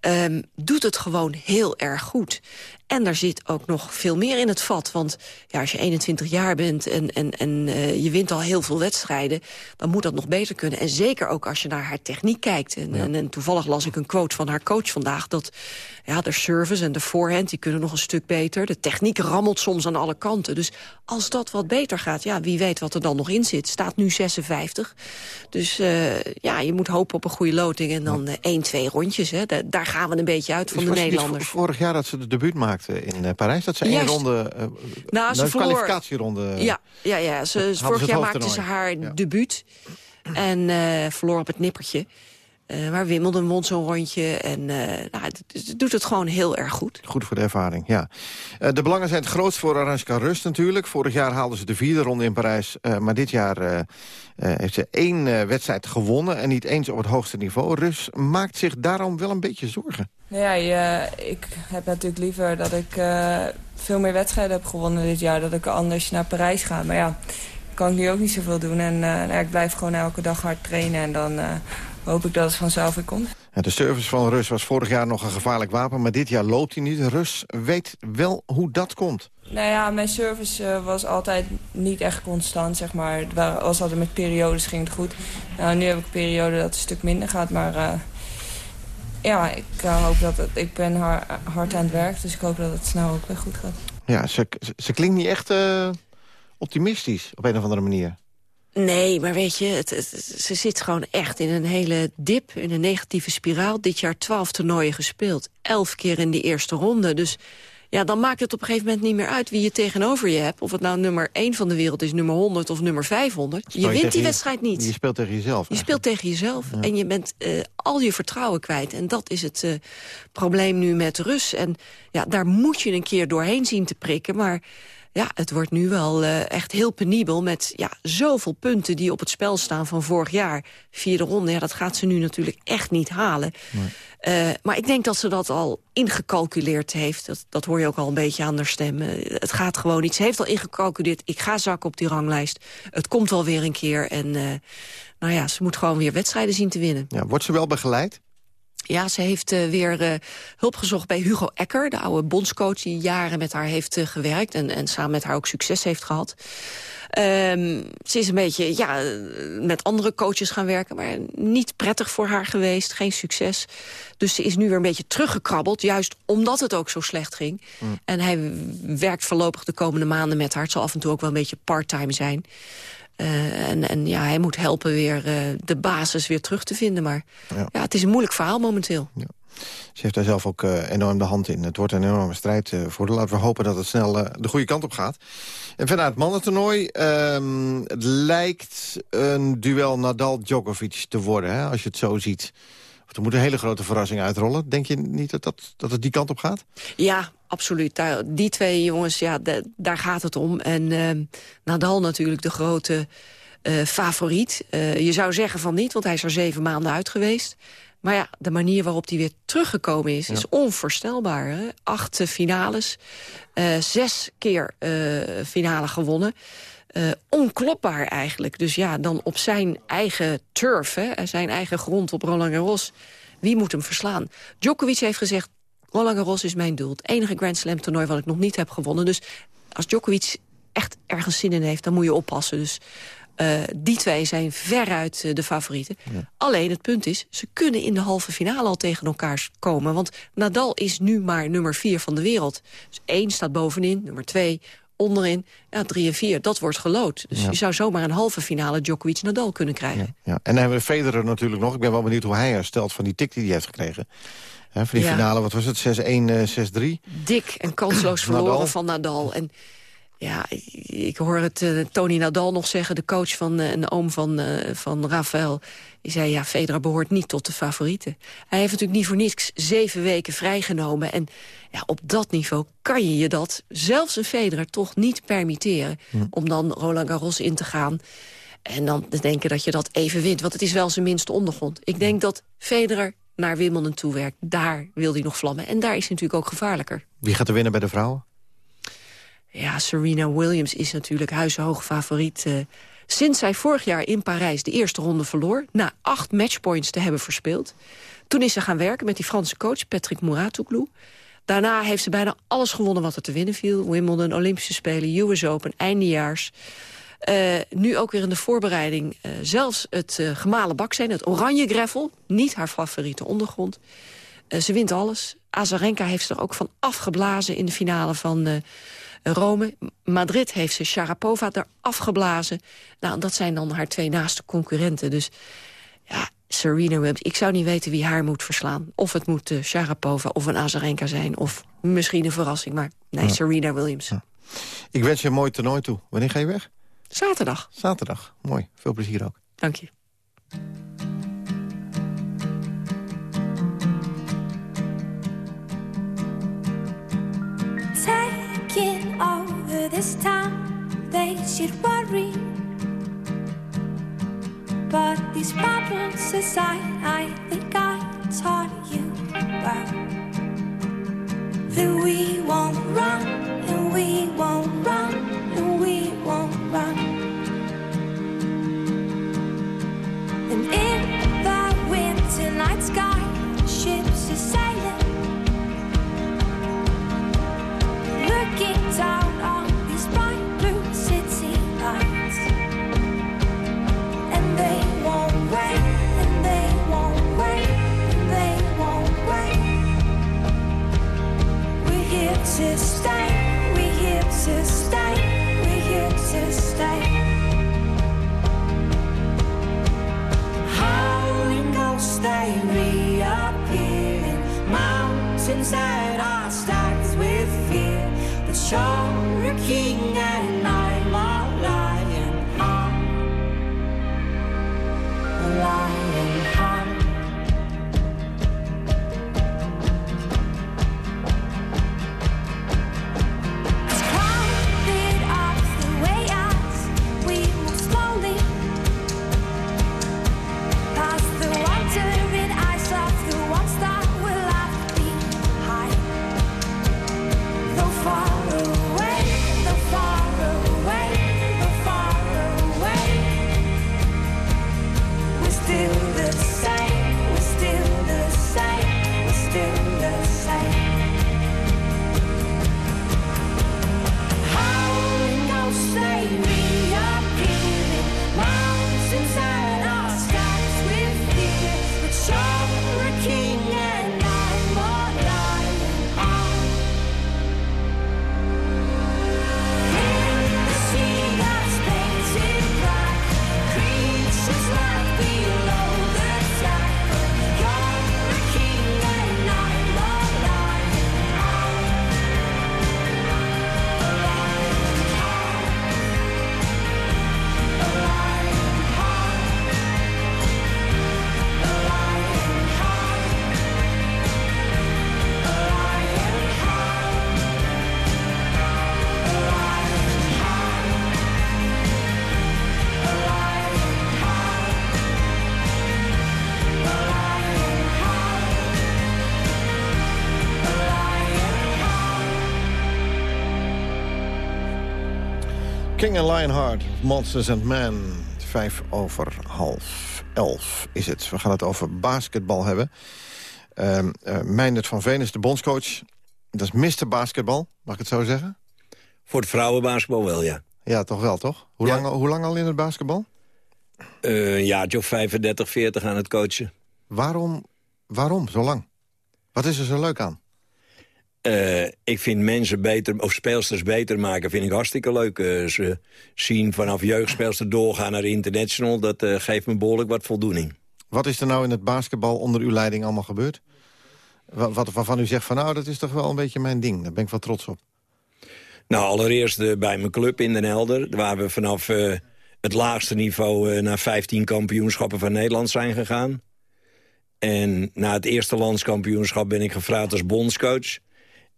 Um, doet het gewoon heel erg goed. En daar zit ook nog veel meer in het vat. Want ja, als je 21 jaar bent en, en, en uh, je wint al heel veel wedstrijden... dan moet dat nog beter kunnen. En zeker ook als je naar haar techniek kijkt. En, ja. en, en toevallig las ik een quote van haar coach vandaag... dat ja, de service en de voorhand die kunnen nog een stuk beter. De techniek rammelt soms aan alle kanten. Dus als dat wat beter gaat, ja, wie weet wat er dan nog in zit. Staat nu 56. Dus uh, ja, je moet hopen op een goede loting. En dan uh, 1, 2 rondjes. Hè. Da daar gaan we een beetje uit van de Nederlanders. vorig jaar dat ze de debuut maakte in uh, Parijs. Dat ze één ronde, uh, nou, ze kwalificatieronde... Ja, ja, ja ze, vorig jaar maakte ze haar ja. debuut. En uh, verloor op het nippertje. Uh, maar Wimbledon won zo'n rondje en uh, nou, het, het, doet het gewoon heel erg goed. Goed voor de ervaring, ja. Uh, de belangen zijn het grootst voor Aranska Rust natuurlijk. Vorig jaar haalden ze de vierde ronde in Parijs. maar dit jaar heeft ze één wedstrijd gewonnen en niet eens op het hoogste niveau. Rus maakt zich daarom wel een beetje zorgen. Nou ja, je, ik heb natuurlijk liever dat ik veel meer wedstrijden heb gewonnen dit jaar. Dat ik anders naar Parijs ga. Maar ja, kan ik nu ook niet zoveel doen. En nou, ik blijf gewoon elke dag hard trainen en dan hoop ik dat het vanzelf weer komt. De service van Rus was vorig jaar nog een gevaarlijk wapen... maar dit jaar loopt hij niet. Rus weet wel hoe dat komt. Nou ja, mijn service uh, was altijd niet echt constant, zeg maar. Het was altijd met periodes, ging het goed. Nou, nu heb ik een periode dat het een stuk minder gaat, maar... Uh, ja, ik uh, hoop dat het... Ik ben hard, hard aan het werk, dus ik hoop dat het snel ook weer goed gaat. Ja, ze, ze, ze klinkt niet echt optimistisch op een of andere manier. Nee, maar weet je, het, het, ze zit gewoon echt in een hele dip, in een negatieve spiraal. Dit jaar twaalf toernooien gespeeld, elf keer in die eerste ronde. Dus ja, dan maakt het op een gegeven moment niet meer uit wie je tegenover je hebt. Of het nou nummer 1 van de wereld is, nummer 100 of nummer 500. Je, je wint die wedstrijd niet. Je speelt tegen jezelf. Je speelt tegen jezelf. Ja. En je bent uh, al je vertrouwen kwijt. En dat is het uh, probleem nu met Rus. En ja, daar moet je een keer doorheen zien te prikken. Maar ja, het wordt nu wel uh, echt heel penibel met ja, zoveel punten die op het spel staan van vorig jaar. Vierde ronde, ja, dat gaat ze nu natuurlijk echt niet halen. Nee. Uh, maar ik denk dat ze dat al ingecalculeerd heeft. Dat, dat hoor je ook al een beetje aan haar stem. Uh, het gaat gewoon niet. Ze heeft al ingecalculeerd, ik ga zakken op die ranglijst. Het komt wel weer een keer. En nou ja, ze moet gewoon weer wedstrijden zien te winnen. Ja, wordt ze wel begeleid? Ja, ze heeft uh, weer uh, hulp gezocht bij Hugo Ecker, de oude bondscoach... die jaren met haar heeft uh, gewerkt en, en samen met haar ook succes heeft gehad. Ehm, ze is een beetje ja, met andere coaches gaan werken... maar niet prettig voor haar geweest, geen succes. Dus ze is nu weer een beetje teruggekrabbeld... juist omdat het ook zo slecht ging. Mm. En hij werkt voorlopig de komende maanden met haar. Het zal af en toe ook wel een beetje part-time zijn. Uh, en, en ja, hij moet helpen weer uh, de basis weer terug te vinden. Maar ja. ja het is een moeilijk verhaal momenteel. Ja. Ze heeft daar zelf ook uh, enorm de hand in. Het wordt een enorme strijd voor de. Laten we hopen dat het snel de goede kant op gaat. En verder het mannentoernooi. Um, het lijkt een duel Nadal-Djokovic te worden, hè, als je het zo ziet. Er moet een hele grote verrassing uitrollen. Denk je niet dat, dat, dat het die kant op gaat? Ja, absoluut. die twee jongens, ja, daar gaat het om. En uh, Nadal natuurlijk de grote uh, favoriet. Uh, je zou zeggen van niet, want hij is er zeven maanden uit geweest. Maar ja, de manier waarop hij weer teruggekomen is, is onvoorstelbaar. Hè? Acht finales, zes keer finale gewonnen. Uh, onklopbaar eigenlijk. Dus ja, dan op zijn eigen turf, hè, zijn eigen grond op Roland Garros. Wie moet hem verslaan? Djokovic heeft gezegd, Roland Garros is mijn doel. Het enige Grand Slam toernooi wat ik nog niet heb gewonnen. Dus als Djokovic echt ergens zin in heeft, dan moet je oppassen. Dus uh, die twee zijn veruit uh, de favorieten. Alleen het punt is, ze kunnen in de halve finale al tegen elkaar komen. Want Nadal is nu maar nummer vier van de wereld. Dus één staat bovenin, nummer twee onderin. Ja, drie en vier, dat wordt gelood. Dus je zou zomaar een halve finale Djokovic-Nadal kunnen krijgen. Ja, ja. En dan hebben we Federer natuurlijk nog. Ik ben wel benieuwd hoe hij herstelt van die tik die hij heeft gekregen. He, voor die finale, wat was het, 6-1, 6-3? Dik en kansloos verloren van Nadal. En ja, ik hoor het uh, Tony Nadal nog zeggen, de coach van uh, een oom van, uh, van Rafael. Die zei, ja, Federer behoort niet tot de favorieten. Hij heeft natuurlijk niet voor niets zeven weken vrijgenomen. En ja, op dat niveau kan je je dat, zelfs een Federer, toch niet permitteren... Hm. om dan Roland Garros in te gaan. En dan te denken dat je dat even wint. Want het is wel zijn minste ondergrond. Ik denk dat Federer naar Wimbledon toewerkt. Daar wil hij nog vlammen. En daar is hij natuurlijk ook gevaarlijker. Wie gaat er winnen bij de vrouwen? Ja, Serena Williams is natuurlijk huizenhoog favoriet. Uh, sinds zij vorig jaar in Parijs de eerste ronde verloor... na acht matchpoints te hebben verspeeld... toen is ze gaan werken met die Franse coach Patrick Mouratoglou. Daarna heeft ze bijna alles gewonnen wat er te winnen viel. Wimbledon, Olympische Spelen, US Open, eindejaars. Uh, nu ook weer in de voorbereiding uh, zelfs het uh, gemalen baksteen, het oranje gravel. Niet haar favoriete ondergrond. ze wint alles. Azarenka heeft ze er ook van afgeblazen in de finale van Rome. Madrid heeft ze Sharapova er afgeblazen. Nou, dat zijn dan haar twee naaste concurrenten. Dus ja, Serena Williams, ik zou niet weten wie haar moet verslaan. Of het moet uh, Sharapova of een Azarenka zijn. Of misschien een verrassing, maar nee, Serena Williams. Ik wens je een mooi toernooi toe. Wanneer ga je weg? Zaterdag. Zaterdag, mooi. Veel plezier ook. Dank je. over this time they should worry. But these problems aside, I think I taught you well that we won't run, and we won't run, and we won't run. And in the winter night sky, ships are sailing. looking down to stay. We're here to stay. We're here to stay. Ghosts, they. Mountains that are stacked with fear. But you're a king and Lionheart, Monsters and Men. Vijf over half elf is het. We gaan het over basketbal hebben. Uh, uh, Meindert van Veen is de bondscoach. Dat is Mr. Basketbal, mag ik het zo zeggen? Voor het vrouwenbasketbal wel, ja. Ja, toch wel, toch? Hoe, lang, hoe lang al in het basketbal? Uh, een jaartje of 35, 40 aan het coachen. Waarom, waarom zo lang? Wat is er zo leuk aan? Uh, ik vind mensen beter, of speelsters beter maken, vind ik hartstikke leuk. Uh, ze zien vanaf jeugdspeelster doorgaan naar international, dat uh, geeft me behoorlijk wat voldoening. Wat is er nou in het basketbal onder uw leiding allemaal gebeurd? Wat, wat, waarvan u zegt van nou, dat is toch wel een beetje mijn ding. Daar ben ik wel trots op. Nou, allereerst bij mijn club in Den Helder, waar we vanaf het laagste niveau naar 15 kampioenschappen van Nederland zijn gegaan. En na het eerste landskampioenschap ben ik gevraagd als bondscoach.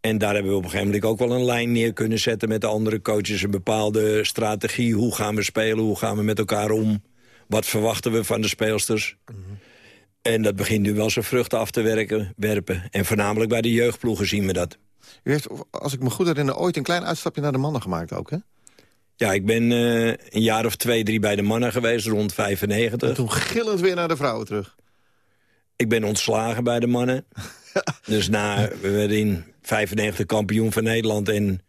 En daar hebben we op een gegeven moment ook wel een lijn neer kunnen zetten... met de andere coaches, een bepaalde strategie. Hoe gaan we spelen, hoe gaan we met elkaar om? Wat verwachten we van de speelsters? En dat begint nu wel zijn vruchten af te werken, werpen. En voornamelijk bij de jeugdploegen zien we dat. U heeft, als ik me goed herinner, ooit een klein uitstapje naar de mannen gemaakt ook, hè? Ja, ik ben uh, een jaar of twee, drie bij de mannen geweest, rond 95. En toen gillend weer naar de vrouwen terug. Ik ben ontslagen bij de mannen. dus na, we werden in 95 kampioen van Nederland en een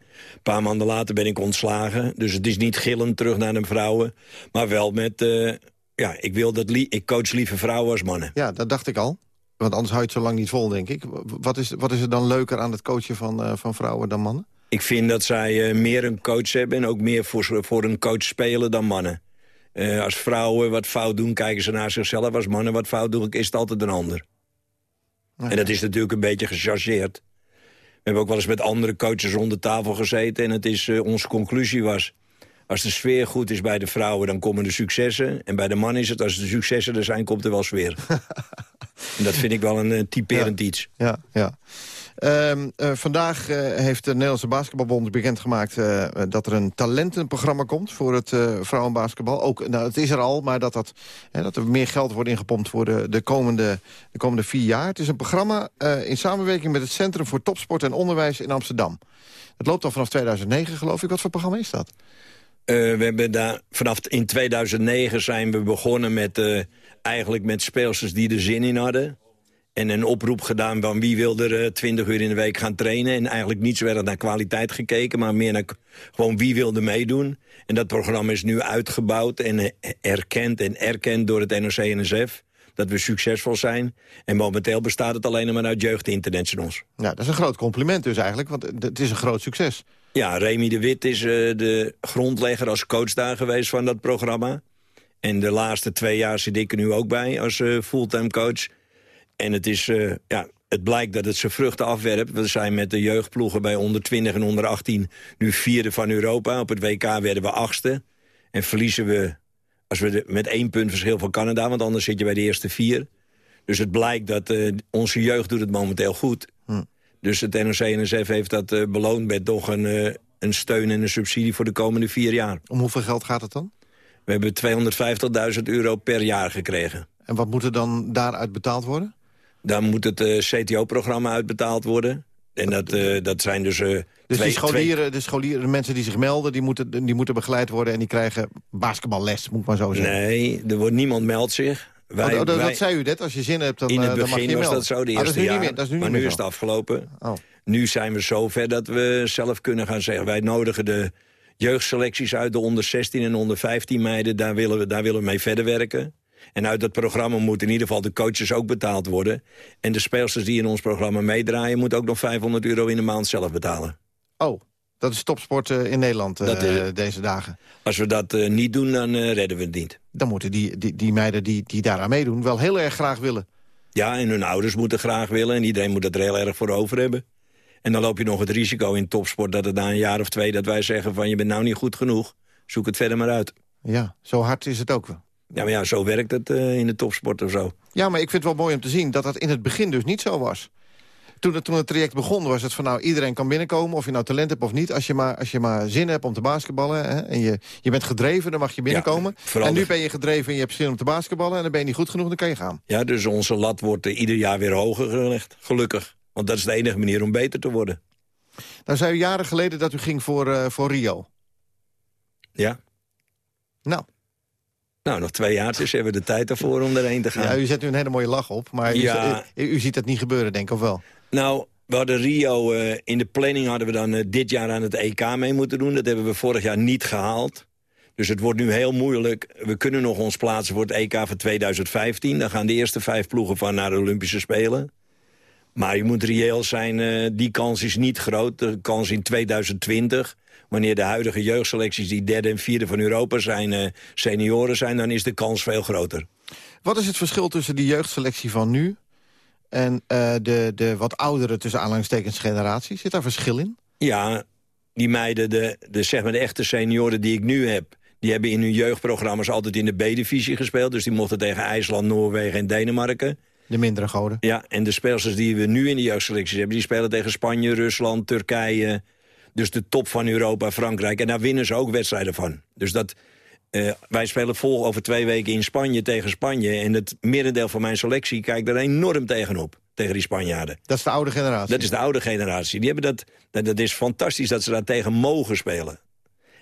paar maanden later ben ik ontslagen. Dus het is niet gillend terug naar de vrouwen. Maar wel met, uh, ja, ik, wil dat ik coach liever vrouwen als mannen. Ja, dat dacht ik al. Want anders houdt het zo lang niet vol, denk ik. Wat is, wat is er dan leuker aan het coachen van, uh, van vrouwen dan mannen? Ik vind dat zij uh, meer een coach hebben en ook meer voor, voor een coach spelen dan mannen. Uh, als vrouwen wat fout doen, kijken ze naar zichzelf. Als mannen wat fout doen, is het altijd een ander. En dat is natuurlijk een beetje gechargeerd. We hebben ook wel eens met andere coaches rond de tafel gezeten... en het is, uh, onze conclusie was... als de sfeer goed is bij de vrouwen, dan komen de successen. En bij de man is het, als de successen er zijn, komt er wel sfeer. en dat vind ik wel een uh, typerend ja. iets. Ja, ja. Uh, uh, vandaag uh, heeft de Nederlandse Basketbalbond bekendgemaakt... Uh, dat er een talentenprogramma komt voor het vrouwenbasketbal. Ook, nou, het is er al, maar dat, dat, dat er meer geld wordt ingepompt... voor de, de, komende, de komende vier jaar. Het is een programma in samenwerking met het Centrum voor Topsport en Onderwijs in Amsterdam. Het loopt al vanaf 2009, geloof ik. Wat voor programma is dat? we hebben daar, vanaf in 2009 zijn we begonnen met, eigenlijk met speelsters die er zin in hadden en een oproep gedaan van wie wil er uh, 20 uur in de week gaan trainen. En eigenlijk niet zo erg naar kwaliteit gekeken, maar meer naar gewoon wie wilde meedoen. En dat programma is nu uitgebouwd en erkend en erkend door het NOC-NSF. Dat we succesvol zijn. En momenteel bestaat het alleen maar uit jeugdinternationals. Ja, dat is een groot compliment dus eigenlijk, want het is een groot succes. Ja, Remy de Wit is uh, de grondlegger als coach daar geweest van dat programma. En de laatste twee jaar zit ik er nu ook bij als uh, fulltime coach... En het, is, uh, ja, het blijkt dat het zijn vruchten afwerpt. We zijn met de jeugdploegen bij onder 20 en onder 18 nu vierde van Europa. Op het WK werden we achtste. En verliezen we als we de, met één punt verschil van Canada... want anders zit je bij de eerste vier. Dus het blijkt dat uh, onze jeugd doet het momenteel goed. Hm. Dus het NOC-NSF heeft dat uh, beloond met toch een, uh, een steun en een subsidie... voor de komende vier jaar. Om hoeveel geld gaat het dan? We hebben 250.000 euro per jaar gekregen. En wat moet er dan daaruit betaald worden? Dan moet het uh, CTO-programma uitbetaald worden. En dat, uh, dat zijn dus... Uh, dus twee, die scholieren, twee... de scholieren, de mensen die zich melden... Die moeten, die moeten begeleid worden en die krijgen basketballes, moet ik maar zo zeggen. Nee, er wordt, niemand meldt zich. Wij, oh, dat, wij... dat zei u net, als je zin hebt, dan, In het dan mag je begin was melden. dat zo, de Ah, dat eerste nu jaar. niet meer, dat is nu maar niet nu meer is het afgelopen. Oh. Nu zijn we zover dat we zelf kunnen gaan zeggen... wij nodigen de jeugdselecties uit de onder 16 en onder 15 meiden... daar willen we, daar willen we mee verder werken. En uit dat programma moeten in ieder geval de coaches ook betaald worden. En de speelsters die in ons programma meedraaien... moeten ook nog 500 euro in de maand zelf betalen. Oh, dat is topsport uh, in Nederland Dat, uh, deze dagen. Als we dat uh, niet doen, dan uh, redden we het niet. Dan moeten die, die, die meiden die, die daaraan meedoen wel heel erg graag willen. Ja, en hun ouders moeten graag willen. En iedereen moet het er heel erg voor over hebben. En dan loop je nog het risico in topsport... dat het na een jaar of twee dat wij zeggen van... je bent nou niet goed genoeg, zoek het verder maar uit. Ja, zo hard is het ook wel. Ja, maar ja, zo werkt het uh, in de topsport of zo. Ja, maar ik vind het wel mooi om te zien dat dat in het begin dus niet zo was. Toen het, toen het traject begon was het van nou iedereen kan binnenkomen... of je nou talent hebt of niet. Als je maar, als je maar zin hebt om te basketballen hè, en je, je bent gedreven, dan mag je binnenkomen. Ja, en nu ben je gedreven en je hebt zin om te basketballen... en dan ben je niet goed genoeg, dan kan je gaan. Ja, dus onze lat wordt uh, ieder jaar weer hoger gelegd, gelukkig. Want dat is de enige manier om beter te worden. Nou zei u jaren geleden dat u ging voor, uh, voor Rio. Ja. Nou. Nou, nog twee jaartjes hebben we de tijd ervoor om erheen te gaan. Ja, u zet nu een hele mooie lach op, maar Ja. u, u, u ziet dat niet gebeuren, denk ik, of wel? Nou, we hadden Rio, eh, in de planning hadden we dan eh, dit jaar aan het EK mee moeten doen. Dat hebben we vorig jaar niet gehaald. Dus het wordt nu heel moeilijk. We kunnen nog ons plaatsen voor het EK van 2015. Dan gaan de eerste vijf ploegen van naar de Olympische Spelen. Maar je moet reëel zijn, eh, die kans is niet groot. De kans in 2020, wanneer de huidige jeugdselecties... die derde en vierde van Europa zijn, eh, senioren zijn... dan is de kans veel groter. Wat is het verschil tussen die jeugdselectie van nu... en eh, de, de wat oudere, tussen aanhalingstekens, generatie? Zit daar verschil in? Ja, die meiden, de, de, zeg maar de echte senioren die ik nu heb... die hebben in hun jeugdprogramma's altijd in de B-divisie gespeeld. Dus die mochten tegen IJsland, Noorwegen en Denemarken. De mindere goden. Ja, en de spelers die we nu in de jeugdselecties hebben... die spelen tegen Spanje, Rusland, Turkije. Dus de top van Europa, Frankrijk. En daar winnen ze ook wedstrijden van. Dus dat... eh, wij spelen vol over twee weken in Spanje tegen Spanje. En het merendeel van mijn selectie kijkt er enorm tegenop. Tegen die Spanjaarden. Dat is de oude generatie. Dat is de oude generatie. Die hebben dat, dat, dat is fantastisch dat ze daar tegen mogen spelen.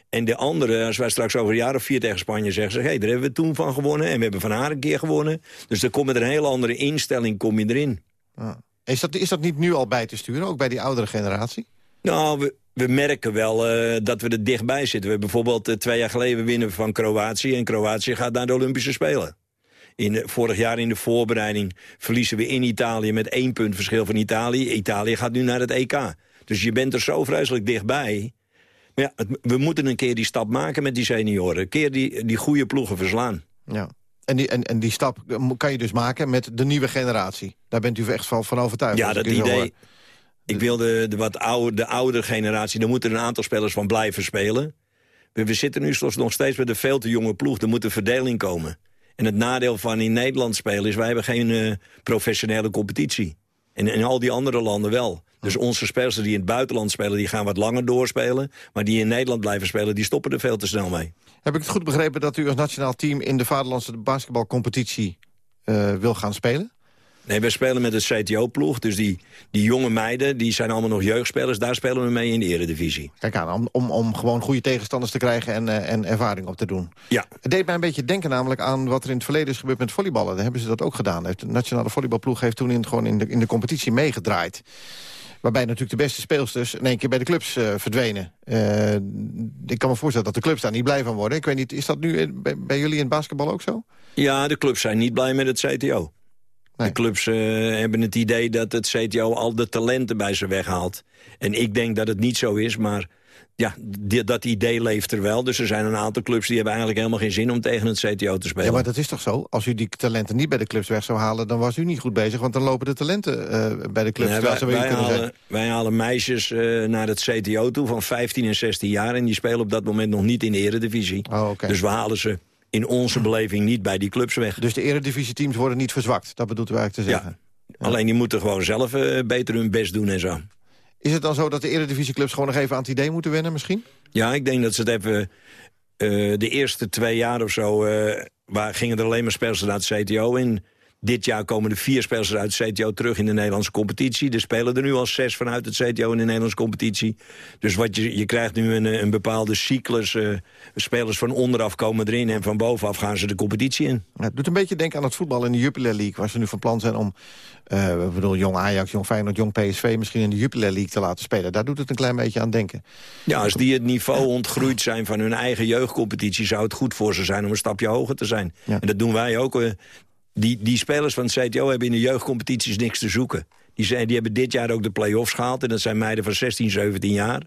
En de andere, als wij straks over een jaar of vier tegen Spanje zeggen... zeg, hey, daar hebben we toen van gewonnen en we hebben van haar een keer gewonnen. Dus dan komt met een hele andere instelling kom je erin. Ah. Is, dat, is dat niet nu al bij te sturen, ook bij die oudere generatie? Nou, we, we merken wel eh, dat we er dichtbij zitten. We hebben bijvoorbeeld eh, twee jaar geleden winnen van Kroatië... en Kroatië gaat naar de Olympische Spelen. In, de- vorig jaar in de voorbereiding verliezen we in Italië... met één punt verschil van Italië. Italië gaat nu naar het EK. Dus je bent er zo vreselijk dichtbij. Ja, het- we moeten een keer die stap maken met die senioren. Een keer die, die goede ploegen verslaan. Ja. En die, en, en die stap kan je dus maken met de nieuwe generatie. Daar bent u echt van, van overtuigd. Ja, dat idee... Ik wil de, de, wat oude, de oudere generatie, daar moeten een aantal spelers van blijven spelen. We, we zitten nu soms nog steeds met een veel te jonge ploeg. Er moet een verdeling komen. En het nadeel van in Nederland spelen is... wij hebben geen eh, professionele competitie. En in al die andere landen wel. Dus onze spelers die in het buitenland spelen... die gaan wat langer doorspelen. Maar die in Nederland blijven spelen... die stoppen er veel te snel mee. Heb ik het goed begrepen dat u als nationaal team... in de vaderlandse basketbalcompetitie eh, wil gaan spelen? Nee, we spelen met het CTO-ploeg. Dus die, die jonge meiden, die zijn allemaal nog jeugdspelers. Daar spelen we mee in de eredivisie. Kijk aan, om, om, om gewoon goede tegenstanders te krijgen en, eh, en ervaring op te doen. Ja. Het deed mij een beetje denken namelijk aan wat er in het verleden is gebeurd met volleyballen. Daar hebben ze dat ook gedaan. De nationale volleybalploeg heeft toen in, gewoon in de, in de competitie meegedraaid. Waarbij natuurlijk de beste speelsters in één keer bij de clubs eh, verdwenen. Eh, ik kan me voorstellen dat de clubs daar niet blij van worden. Ik weet niet, is dat nu bij, bij jullie in het basketbal ook zo? Ja, de clubs zijn niet blij met het CTO. De clubs eh, hebben het idee dat het CTO al de talenten bij ze weghaalt. En ik denk dat het niet zo is, maar ja, die- dat idee leeft er wel. Dus er zijn een aantal clubs die hebben eigenlijk helemaal geen zin om tegen het CTO te spelen. Ja, maar dat is toch zo? Als u die talenten niet bij de clubs weg zou halen... dan was u niet goed bezig, want dan lopen de talenten eh, bij de clubs. Nee, wij, wij, kunnen halen, wij halen meisjes eh, naar het CTO toe van 15 en 16 jaar... en die spelen op dat moment nog niet in de eredivisie. Oh. Dus we halen ze in onze beleving niet bij die clubs weg. Dus de eredivisieteams worden niet verzwakt, dat bedoelt u eigenlijk te zeggen? Alleen die moeten gewoon zelf eh, beter hun best doen en zo. Is het dan zo dat de eredivisieclubs gewoon nog even aan het idee moeten wennen misschien? Ja, ik denk dat ze het even... eh, de eerste twee jaar of zo eh, waar gingen er alleen maar spelers uit het CTO in. Dit jaar komen er vier spelers uit het CTO terug in de Nederlandse competitie. Er spelen er nu al zes vanuit het CTO in de Nederlandse competitie. Dus wat je, je krijgt nu een, eh, een bepaalde cyclus. eh, spelers van onderaf komen erin en van bovenaf gaan ze de competitie in. Ja, het doet een beetje denken aan het voetbal in de Jupiler League... waar ze nu van plan zijn om, eh ik bedoel, jong Ajax, jong Feyenoord, jong PSV... misschien in de Jupiler League te laten spelen. Daar doet het een klein beetje aan denken. Ja, als die het niveau ontgroeid zijn van hun eigen jeugdcompetitie... zou het goed voor ze zijn om een stapje hoger te zijn. En dat doen wij ook. Die, die spelers van het CTO hebben in de jeugdcompetities niks te zoeken. Die, zijn, die hebben dit jaar ook de play-offs gehaald. En dat zijn meiden van 16, 17 jaar.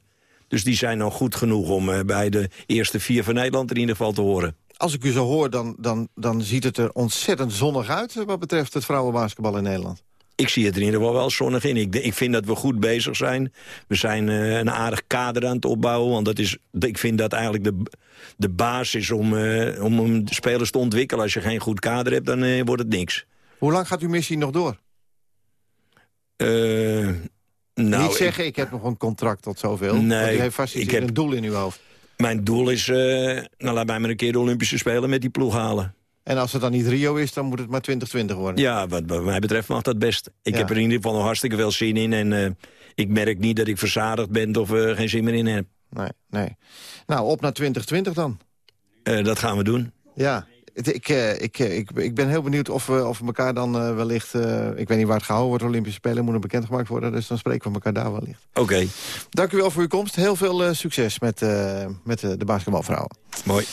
Dus die zijn nog goed genoeg om eh, bij de eerste vier van Nederland in ieder geval te horen. Als ik u zo hoor, dan, dan, dan ziet het er ontzettend zonnig uit... eh, wat betreft het vrouwenbasketbal in Nederland. Ik zie het er in ieder geval wel zonnig in. Ik, ik vind dat we goed bezig zijn. We zijn eh, een aardig kader aan het opbouwen. Want dat is, ik vind dat eigenlijk de, de basis om, eh, om spelers te ontwikkelen. Als je geen goed kader hebt, dan eh, wordt het niks. Hoe lang gaat uw missie nog door? Nou, Niet zeggen, ik, heb nog een contract tot zoveel. Nee, u heeft vast iets ik heb- een doel in uw hoofd. Mijn doel is, nou laat mij maar een keer de Olympische Spelen met die ploeg halen. En als het dan niet Rio is, dan moet het maar 2020 worden. Ja, wat, wat mij betreft mag dat best. Ik Ja. heb er in ieder geval nog hartstikke veel zin in. En eh, ik merk niet dat ik verzadigd ben of eh, geen zin meer in heb. nee, nee. Nou, op naar 2020 dan. Uh, dat gaan we doen. Ja, ik, uh, ik, ik, ik ben heel benieuwd of we, of we elkaar dan uh, wellicht... ik weet niet waar het gehouden wordt, Olympische Spelen moeten bekendgemaakt worden. Dus dan spreken we elkaar daar wellicht. Oké. Okay. Dank u wel voor uw komst. Heel veel succes met, met de basketbalvrouwen. Mooi.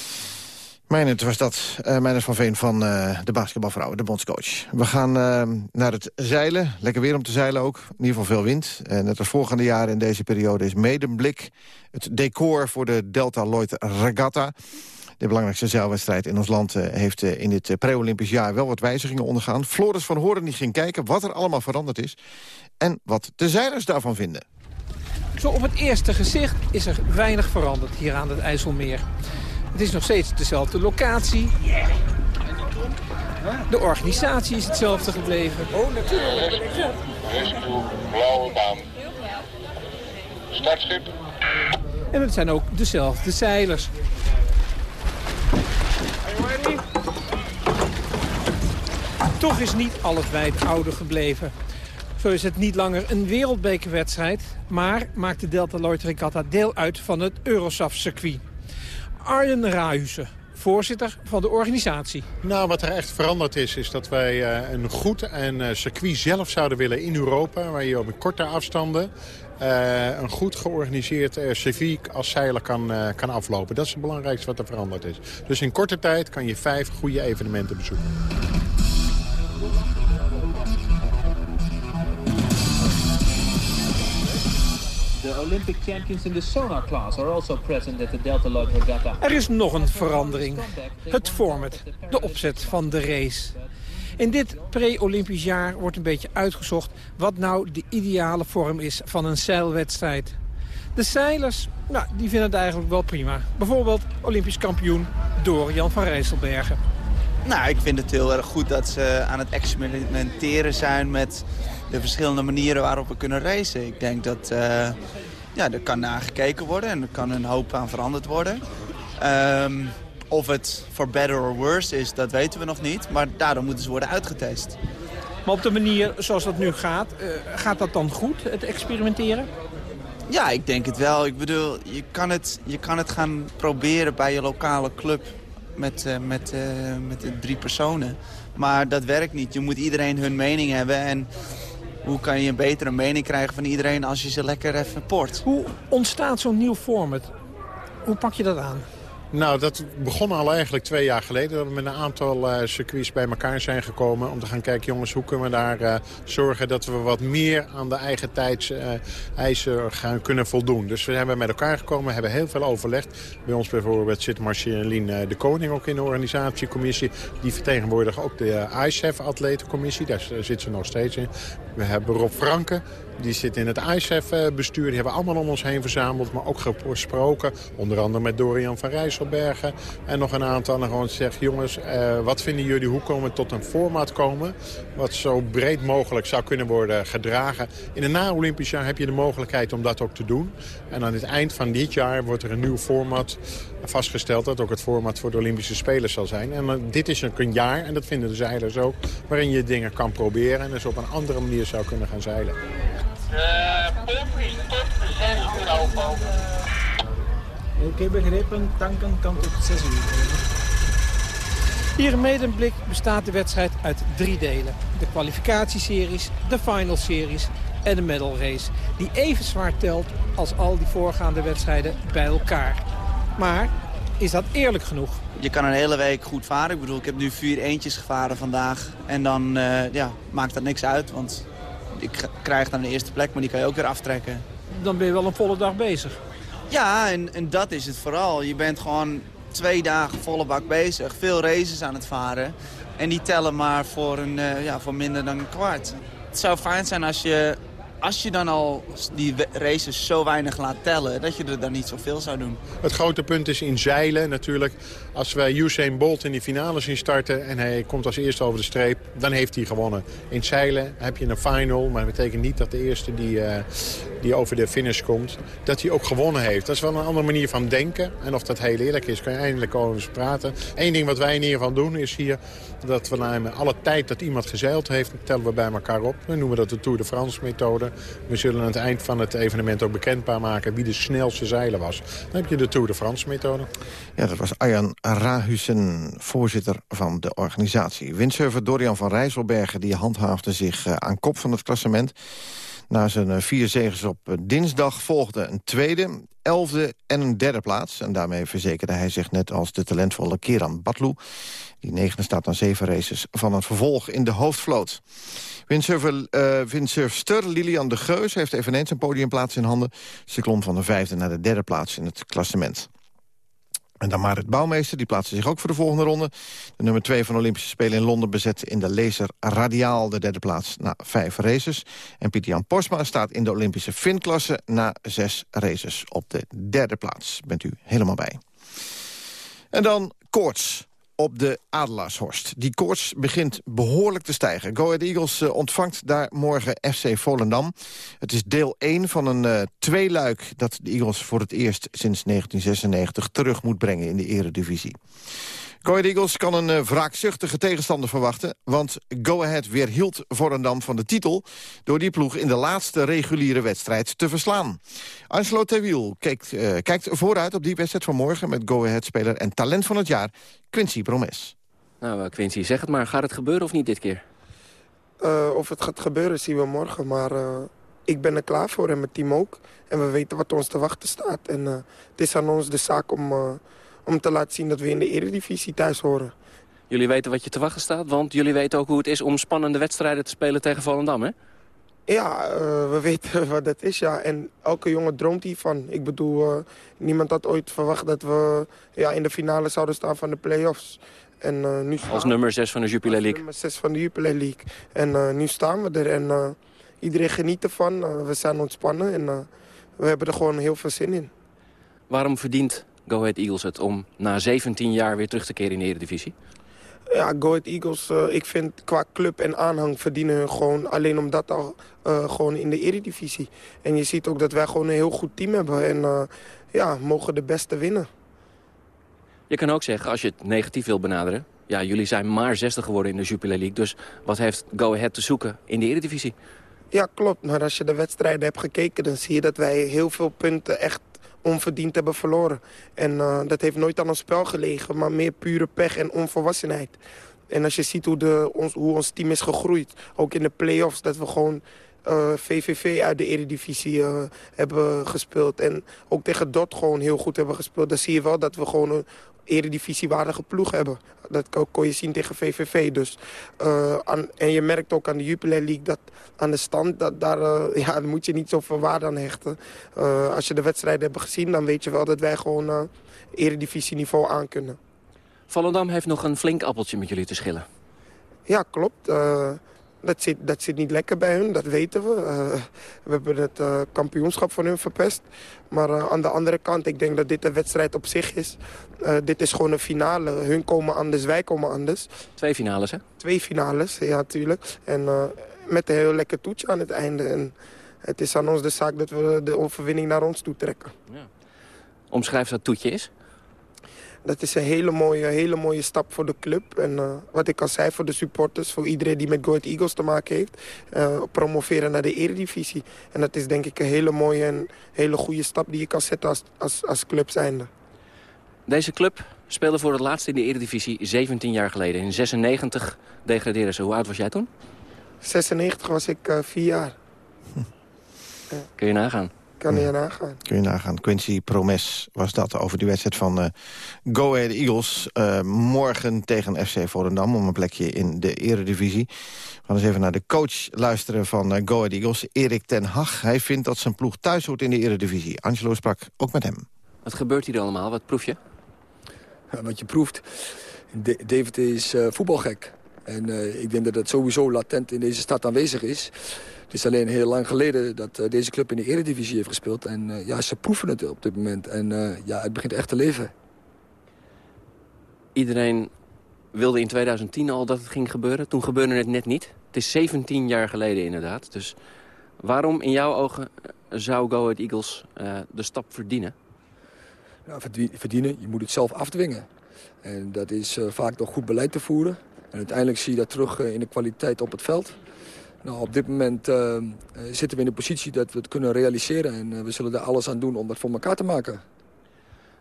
Meijnert was dat, uh, van Veen van uh, de basketbalvrouwen, de bondscoach. We gaan uh, naar het zeilen. Lekker weer om te zeilen ook. In ieder geval veel wind. En net als volgende jaren in deze periode is Medemblik... het decor voor de Delta Lloyd Regatta. De belangrijkste zeilwedstrijd in ons land heeft in dit pre-Olympisch jaar... wel wat wijzigingen ondergaan. Floris van Horen die ging kijken wat er allemaal veranderd is... en wat de zeilers daarvan vinden. Zo op het eerste gezicht is er weinig veranderd hier aan het IJsselmeer. Het is nog steeds dezelfde locatie. De organisatie is hetzelfde gebleven. Oh, natuurlijk. blauwe baan. Startschip. En het zijn ook dezelfde zeilers. Toch is niet alles bij het oude gebleven. Zo is het niet langer een wereldbekerwedstrijd... maar maakt de Delta Lloyd Regatta deel uit van het Eurosaf-circuit. Arjen Rahusen, voorzitter van de organisatie. Nou, wat er echt veranderd is, is dat wij uh, een goed en uh, circuit zelf zouden willen in Europa... waar je op korte afstanden uh, een goed georganiseerd circuit als zeiler kan, kan aflopen. Dat is het belangrijkste wat er veranderd is. Dus in korte tijd kan je vijf goede evenementen bezoeken. The Olympic champions in the sonar class are also present at the Delta Lloyd Regatta. Er is nog een verandering. Het format, de opzet van de race. In dit pre-Olympisch jaar wordt een beetje uitgezocht... wat nou de ideale vorm is van een zeilwedstrijd. De zeilers, nou, die vinden het eigenlijk wel prima. Bijvoorbeeld Olympisch kampioen Dorian van Rijsselbergen. Nou, ik vind het heel erg goed dat ze aan het experimenteren zijn... met de verschillende manieren waarop we kunnen racen. Ik denk dat uh, ja, er kan naar gekeken worden en er kan een hoop aan veranderd worden. Um, of het for better or worse is, dat weten we nog niet. Maar daarom moeten ze worden uitgetest. Maar op de manier zoals dat nu gaat, uh, gaat dat dan goed, het experimenteren? Ja, ik denk het wel. Ik bedoel, je kan het, je kan het gaan proberen bij je lokale club met, uh, met, uh, met de drie personen. Maar dat werkt niet. Je moet iedereen hun mening hebben. En hoe kan je een betere mening krijgen van iedereen als je ze lekker even port? Hoe ontstaat zo'n nieuw format? Hoe pak je dat aan? Nou, dat begon al eigenlijk twee jaar geleden. Dat we met een aantal uh, circuits bij elkaar zijn gekomen. Om te gaan kijken, jongens, hoe kunnen we daar uh, zorgen dat we wat meer aan de eigen tijdseisen uh, gaan kunnen voldoen. Dus we hebben met elkaar gekomen, hebben heel veel overlegd. Bij ons bijvoorbeeld zit Marceline de Koning ook in de organisatiecommissie. Die vertegenwoordigt ook de ICEF-atletencommissie. Daar zit ze nog steeds in. We hebben Rob Franke, die zit in het ICEF-bestuur. Die hebben allemaal om ons heen verzameld, maar ook gesproken. Onder andere met Dorian van Rijsselbergen. En nog een aantal. En gewoon gezegd, jongens, uh, wat vinden jullie? Hoe komen we tot een format komen? Wat zo breed mogelijk zou kunnen worden gedragen. In een na-Olympisch jaar heb je de mogelijkheid om dat ook te doen. En aan het eind van dit jaar wordt er een nieuw format vastgesteld... dat ook het format voor de Olympische Spelen zal zijn. En uh, dit is een jaar, en dat vinden de zeilers ook... waarin je dingen kan proberen en dus op een andere manier zou kunnen gaan zeilen. De pomp is tot 6 uur Ik heb begrepen, tanken kan tot 6 uur. Hier in Medemblik bestaat de wedstrijd uit drie delen. De kwalificatieseries, de final series en de medal race. Die even zwaar telt als al die voorgaande wedstrijden bij elkaar. Maar is dat eerlijk genoeg? Je kan een hele week goed varen. Ik bedoel, ik heb nu vier eentjes gevaren vandaag. En dan uh, ja, maakt dat niks uit, want ik krijg dan de eerste plek, maar die kan je ook weer aftrekken. Dan ben je wel een volle dag bezig. Ja, en, en dat is het vooral. Je bent gewoon twee dagen volle bak bezig. Veel races aan het varen. En die tellen maar voor, een, uh, ja, voor minder dan een kwart. Het zou fijn zijn als je als je dan al die races zo weinig laat tellen, dat je er dan niet zoveel zou doen. Het grote punt is in zeilen natuurlijk. Als wij Usain Bolt in die finale zien starten en hij komt als eerste over de streep, dan heeft hij gewonnen. In zeilen heb je een final, maar dat betekent niet dat de eerste die, uh, die over de finish komt, dat hij ook gewonnen heeft. Dat is wel een andere manier van denken. En of dat heel eerlijk is, kan je eindelijk over eens praten. Eén ding wat wij in ieder geval doen is hier dat we na alle tijd dat iemand gezeild heeft, tellen we bij elkaar op. We noemen dat de Tour de France methode. We zullen aan het eind van het evenement ook bekendbaar maken wie de snelste zeiler was. Dan heb je de Tour de France methode. Ja, dat was Arjan Rahusen, voorzitter van de organisatie. Windsurfer Dorian van Rijsselbergen die handhaafde zich eh, aan kop van het klassement. Na zijn eh, vier zegens op eh, dinsdag volgde een tweede, elfde en een derde plaats. En daarmee verzekerde hij zich net als de talentvolle Kiran Batlu... die negende staat aan zeven races van het vervolg in de hoofdvloot. Windsurfer, uh, windsurfster Lilian de Geus heeft eveneens een podiumplaats in handen. Ze klom van de vijfde naar de derde plaats in het klassement. En dan Marit Bouwmeester, die plaatste zich ook voor de volgende ronde. De nummer 2 van de Olympische Spelen in Londen bezet in de laser radiaal de derde plaats na vijf races. En Pieter-Jan Posma staat in de Olympische finklasse na zes races op de derde plaats. Bent u helemaal bij. En dan koorts op de Adelaarshorst. Die koorts begint behoorlijk te stijgen. Go Ahead Eagles uh, ontvangt daar morgen FC Volendam. Het is deel 1 van een uh, tweeluik dat de Eagles voor het eerst sinds 1996 terug moet brengen in de eredivisie. Go Ahead Eagles kan een uh, wraakzuchtige tegenstander verwachten... want Go Ahead weerhield Volendam van de titel... door die ploeg in de laatste reguliere wedstrijd te verslaan. Angelo Terwiel kijkt, uh, kijkt vooruit op die wedstrijd van morgen... met Go Ahead-speler en talent van het jaar Quincy Promes. Nou, Quincy, zeg het maar. Gaat het gebeuren of niet dit keer? Uh, of het gaat gebeuren zien we morgen, maar ik ben er klaar voor en mijn team ook. En we weten wat ons te wachten staat. En het is aan ons de zaak om om te laten zien dat we in de eredivisie thuis horen. Jullie weten wat je te wachten staat, want jullie weten ook hoe het is om spannende wedstrijden te spelen tegen Volendam, hè? Ja, uh, we weten wat dat is, ja. En elke jongen droomt hiervan. Ik bedoel, uh, niemand had ooit verwacht dat we ja, in de finale zouden staan van de play-offs. En, uh, nu Als nummer 6 van de Jupiler League. nummer 6 van de Jupiler League. En nu staan we er en iedereen geniet ervan. we zijn ontspannen en we hebben er gewoon heel veel zin in. Waarom verdient Go Ahead Eagles het om na 17 jaar weer terug te keren in de Eredivisie? Ja, Go Ahead Eagles, uh, ik vind qua club en aanhang verdienen hun gewoon alleen omdat al uh, gewoon in de Eredivisie. En je ziet ook dat wij gewoon een heel goed team hebben en uh, ja, mogen de beste winnen. Je kan ook zeggen, als je het negatief wil benaderen... ja, jullie zijn maar 60 geworden in de Jupiler League... dus wat heeft Go Ahead te zoeken in de Eredivisie? Ja, klopt. Maar als je de wedstrijden hebt gekeken... dan zie je dat wij heel veel punten echt onverdiend hebben verloren. En uh, dat heeft nooit aan ons spel gelegen, maar meer pure pech en onvolwassenheid. En als je ziet hoe, de, ons, hoe ons team is gegroeid, ook in de play-offs... dat we gewoon VVV uit de Eredivisie uh, hebben gespeeld. En ook tegen Dot gewoon heel goed hebben gespeeld. Dan zie je wel dat we gewoon een eredivisiewaardige ploeg hebben. Dat kon je zien tegen VVV. Dus, uh, aan, en je merkt ook aan de Jupiler League dat aan de stand... Dat, daar, uh, ja, daar moet je niet zoveel waarde aan hechten. Uh, als je de wedstrijden hebt gezien, dan weet je wel dat wij gewoon eredivisieniveau aan kunnen. Volendam heeft nog een flink appeltje met jullie te schillen. Ja, klopt. Dat zit, dat zit niet lekker bij hun, dat weten we. Uh, we hebben het uh, kampioenschap van hun verpest. Maar uh, aan de andere kant, ik denk dat dit een wedstrijd op zich is. dit is gewoon een finale. Hun komen anders, wij komen anders. Twee finales, hè? Twee finales, ja, natuurlijk. En met een heel lekker toetje aan het einde. En het is aan ons de zaak dat we de overwinning naar ons toe trekken. Ja. Omschrijf dat toetje is? Dat is een hele mooie, hele mooie stap voor de club. En uh, wat ik al zei voor de supporters, voor iedereen die met Go Ahead Eagles te maken heeft. Uh, promoveren naar de eredivisie. En dat is denk ik een hele mooie en hele goede stap die je kan zetten als, als, als club zijnde. Deze club speelde voor het laatst in de eredivisie 17 jaar geleden. In 96 degradeerden ze. Hoe oud was jij toen? 96 was ik uh, vier jaar. Kun je nagaan? Kan je nagaan. Kun je nagaan. Quincy Promes was dat over die wedstrijd van uh, Go Ahead Eagles. Uh, morgen tegen FC Volendam om een plekje in de eredivisie. We gaan eens even naar de coach luisteren van uh, Go Ahead Eagles. Erik ten Hag. Hij vindt dat zijn ploeg thuis hoort in de eredivisie. Angelo sprak ook met hem. Wat gebeurt hier allemaal? Wat proef je? Ja, wat je proeft. David is voetbalgek. En ik denk dat dat sowieso latent in deze stad aanwezig is. Het is alleen heel lang geleden dat uh, deze club in de eredivisie heeft gespeeld. En uh, ja, ze proeven het op dit moment. En ja, het begint echt te leven. Iedereen wilde in 2010 al dat het ging gebeuren. Toen gebeurde het net niet. Het is 17 jaar geleden inderdaad. Dus waarom in jouw ogen zou Go Ahead Eagles de stap verdienen? Nou, verdienen, je moet het zelf afdwingen. En dat is vaak door goed beleid te voeren. En uiteindelijk zie je dat terug in de kwaliteit op het veld. Nou, op dit moment uh, zitten we in de positie dat we het kunnen realiseren. En we zullen er alles aan doen om dat voor elkaar te maken.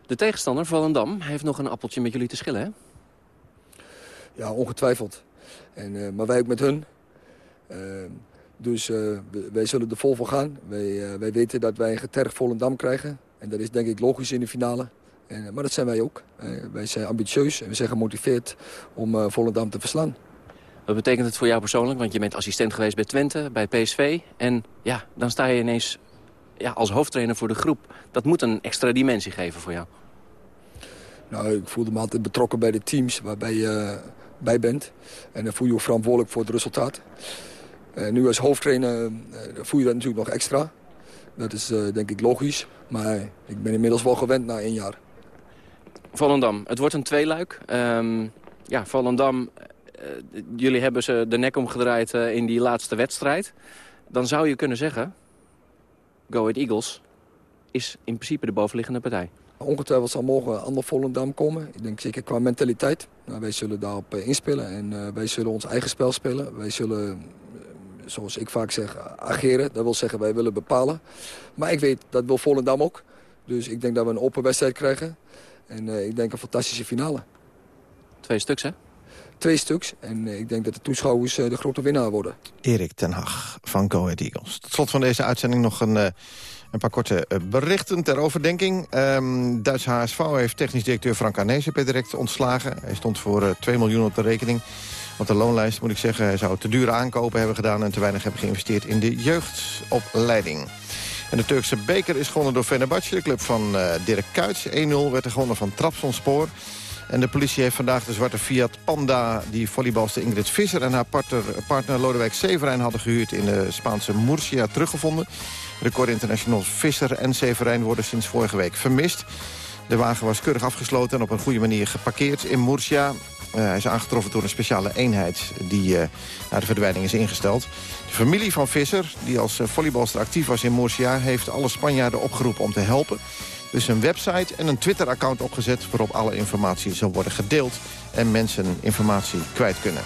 De tegenstander, Volendam, heeft nog een appeltje met jullie te schillen, hè? Ja, ongetwijfeld. En, maar wij ook met hun. Ehm, dus wij zullen er vol voor gaan. Wij, wij weten dat wij een getergd Volendam krijgen. En dat is denk ik logisch in de finale. En, maar dat zijn wij ook. wij zijn ambitieus en we zijn gemotiveerd om Volendam te verslaan. Wat betekent het voor jou persoonlijk? Want je bent assistent geweest bij Twente, bij PSV. En ja, dan sta je ineens ja, als hoofdtrainer voor de groep. Dat moet een extra dimensie geven voor jou. Nou, ik voelde me altijd betrokken bij de teams waarbij je bij bent. En dan voel je je verantwoordelijk voor het resultaat. Nu als hoofdtrainer voel je dat natuurlijk nog extra. Dat is denk ik logisch. Maar ik ben inmiddels wel gewend na één jaar. Volendam, het wordt een tweeluik. Um, ja, Volendam uh, jullie hebben ze de nek omgedraaid uh, in die laatste wedstrijd. Dan zou je kunnen zeggen... Go Ahead Eagles is in principe de bovenliggende partij. Ongetwijfeld zal morgen ander Volendam komen. Ik denk zeker qua mentaliteit. Nou, wij zullen daarop uh, inspelen en wij zullen ons eigen spel spelen. Wij zullen, zoals ik vaak zeg, ageren. Dat wil zeggen, wij willen bepalen. Maar ik weet, dat wil Volendam ook. Dus ik denk dat we een open wedstrijd krijgen. En ik denk een fantastische finale. Twee stuks, hè? twee stuks. En eh, ik denk dat de toeschouwers eh, de grote winnaar worden. Erik ten Hag van Go Ahead Eagles. Tot slot van deze uitzending nog een, eh, een paar korte berichten ter overdenking. Um, Duits HSV heeft technisch directeur Frank Arnezen per direct ontslagen. Hij stond voor 2 miljoen op de rekening. Op de loonlijst moet ik zeggen, hij zou te dure aankopen hebben gedaan... en te weinig hebben geïnvesteerd in de jeugdopleiding. En de Turkse beker is gewonnen door Fenerbahce, de club van uh, Dirk Kuyt. 1-0 werd er gewonnen van Trabzonspor. En de politie heeft vandaag de zwarte Fiat Panda... die volleybalster Ingrid Visser en haar partner, Lodewijk Severijn hadden gehuurd... in de Spaanse Murcia teruggevonden. Record International Visser en Severijn worden sinds vorige week vermist. De wagen was keurig afgesloten en op een goede manier geparkeerd in Murcia. Uh, hij is aangetroffen door een speciale eenheid die uh, naar de verdwijning is ingesteld. De familie van Visser, die als uh, volleybalster actief was in Murcia... heeft alle Spanjaarden opgeroepen om te helpen dus een website en een Twitter-account opgezet... waarop alle informatie zal worden gedeeld en mensen informatie kwijt kunnen.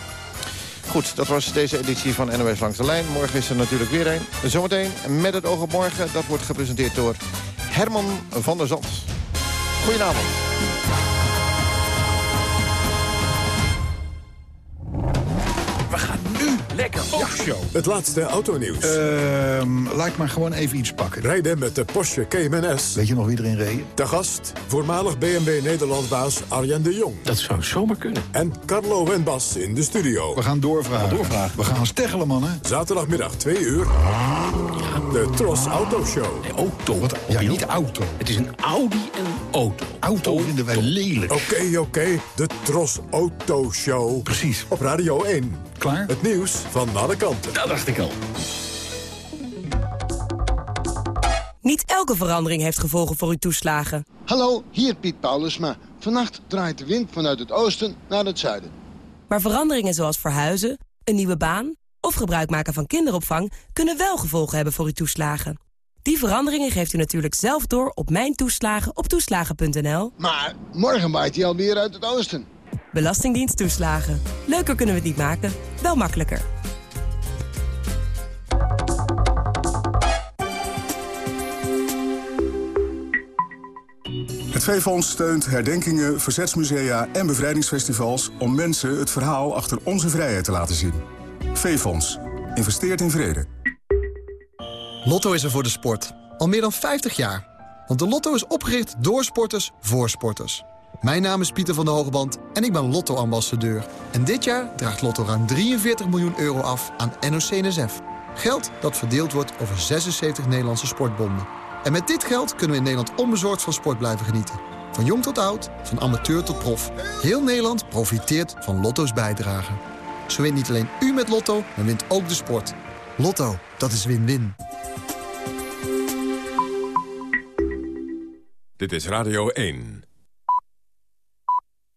Goed, dat was deze editie van NOS Langs de Lijn. Morgen is er natuurlijk weer een. Zometeen met het oog op morgen. Dat wordt gepresenteerd door Herman van der Zand. Goedenavond. We gaan Lekker Show. Het laatste autonieuws. Uh, laat ik maar gewoon even iets pakken. Rijden met de Porsche Cayman S. Weet je nog wie erin reed? De gast, voormalig BMW Nederlandbaas Arjen de Jong. Dat zou zomaar kunnen. En Carlo en Bas in de studio. We gaan doorvragen. We gaan, doorvragen. We gaan steggelen, mannen. Zaterdagmiddag 2 uur. De Tros Auto Show. Nee, auto. Wat? Ja, niet auto. Het is een Audi en auto. Auto vinden wij lelijk. Oké, okay, oké. Okay. De Tros Auto Show. Precies. Op Radio 1. Klaar? Het nieuws van alle kanten. Dat dacht ik al. Niet elke verandering heeft gevolgen voor uw toeslagen. Hallo, hier Piet Paulusma. Vannacht draait de wind vanuit het oosten naar het zuiden. Maar veranderingen zoals verhuizen, een nieuwe baan... of gebruik maken van kinderopvang... kunnen wel gevolgen hebben voor uw toeslagen. Die veranderingen geeft u natuurlijk zelf door op Mijn Toeslagen op toeslagen.nl. Maar morgen waait hij alweer uit het oosten. Belastingdienst toeslagen. Leuker kunnen we het niet maken, wel makkelijker. Het V-Fonds steunt herdenkingen, verzetsmusea en bevrijdingsfestivals... om mensen het verhaal achter onze vrijheid te laten zien. V-Fonds. Investeert in vrede. Lotto is er voor de sport. Al meer dan 50 jaar. Want de Lotto is opgericht door sporters voor sporters. Mijn naam is Pieter van der Hogeband en ik ben Lotto-ambassadeur. En dit jaar draagt Lotto ruim 43 miljoen euro af aan NOC-NSF. Geld dat verdeeld wordt over 76 Nederlandse sportbonden. En met dit geld kunnen we in Nederland onbezorgd van sport blijven genieten. Van jong tot oud, van amateur tot prof. Heel Nederland profiteert van Lotto's bijdrage. Zo wint niet alleen u met Lotto, maar wint ook de sport. Lotto, dat is win-win. Dit is Radio 1.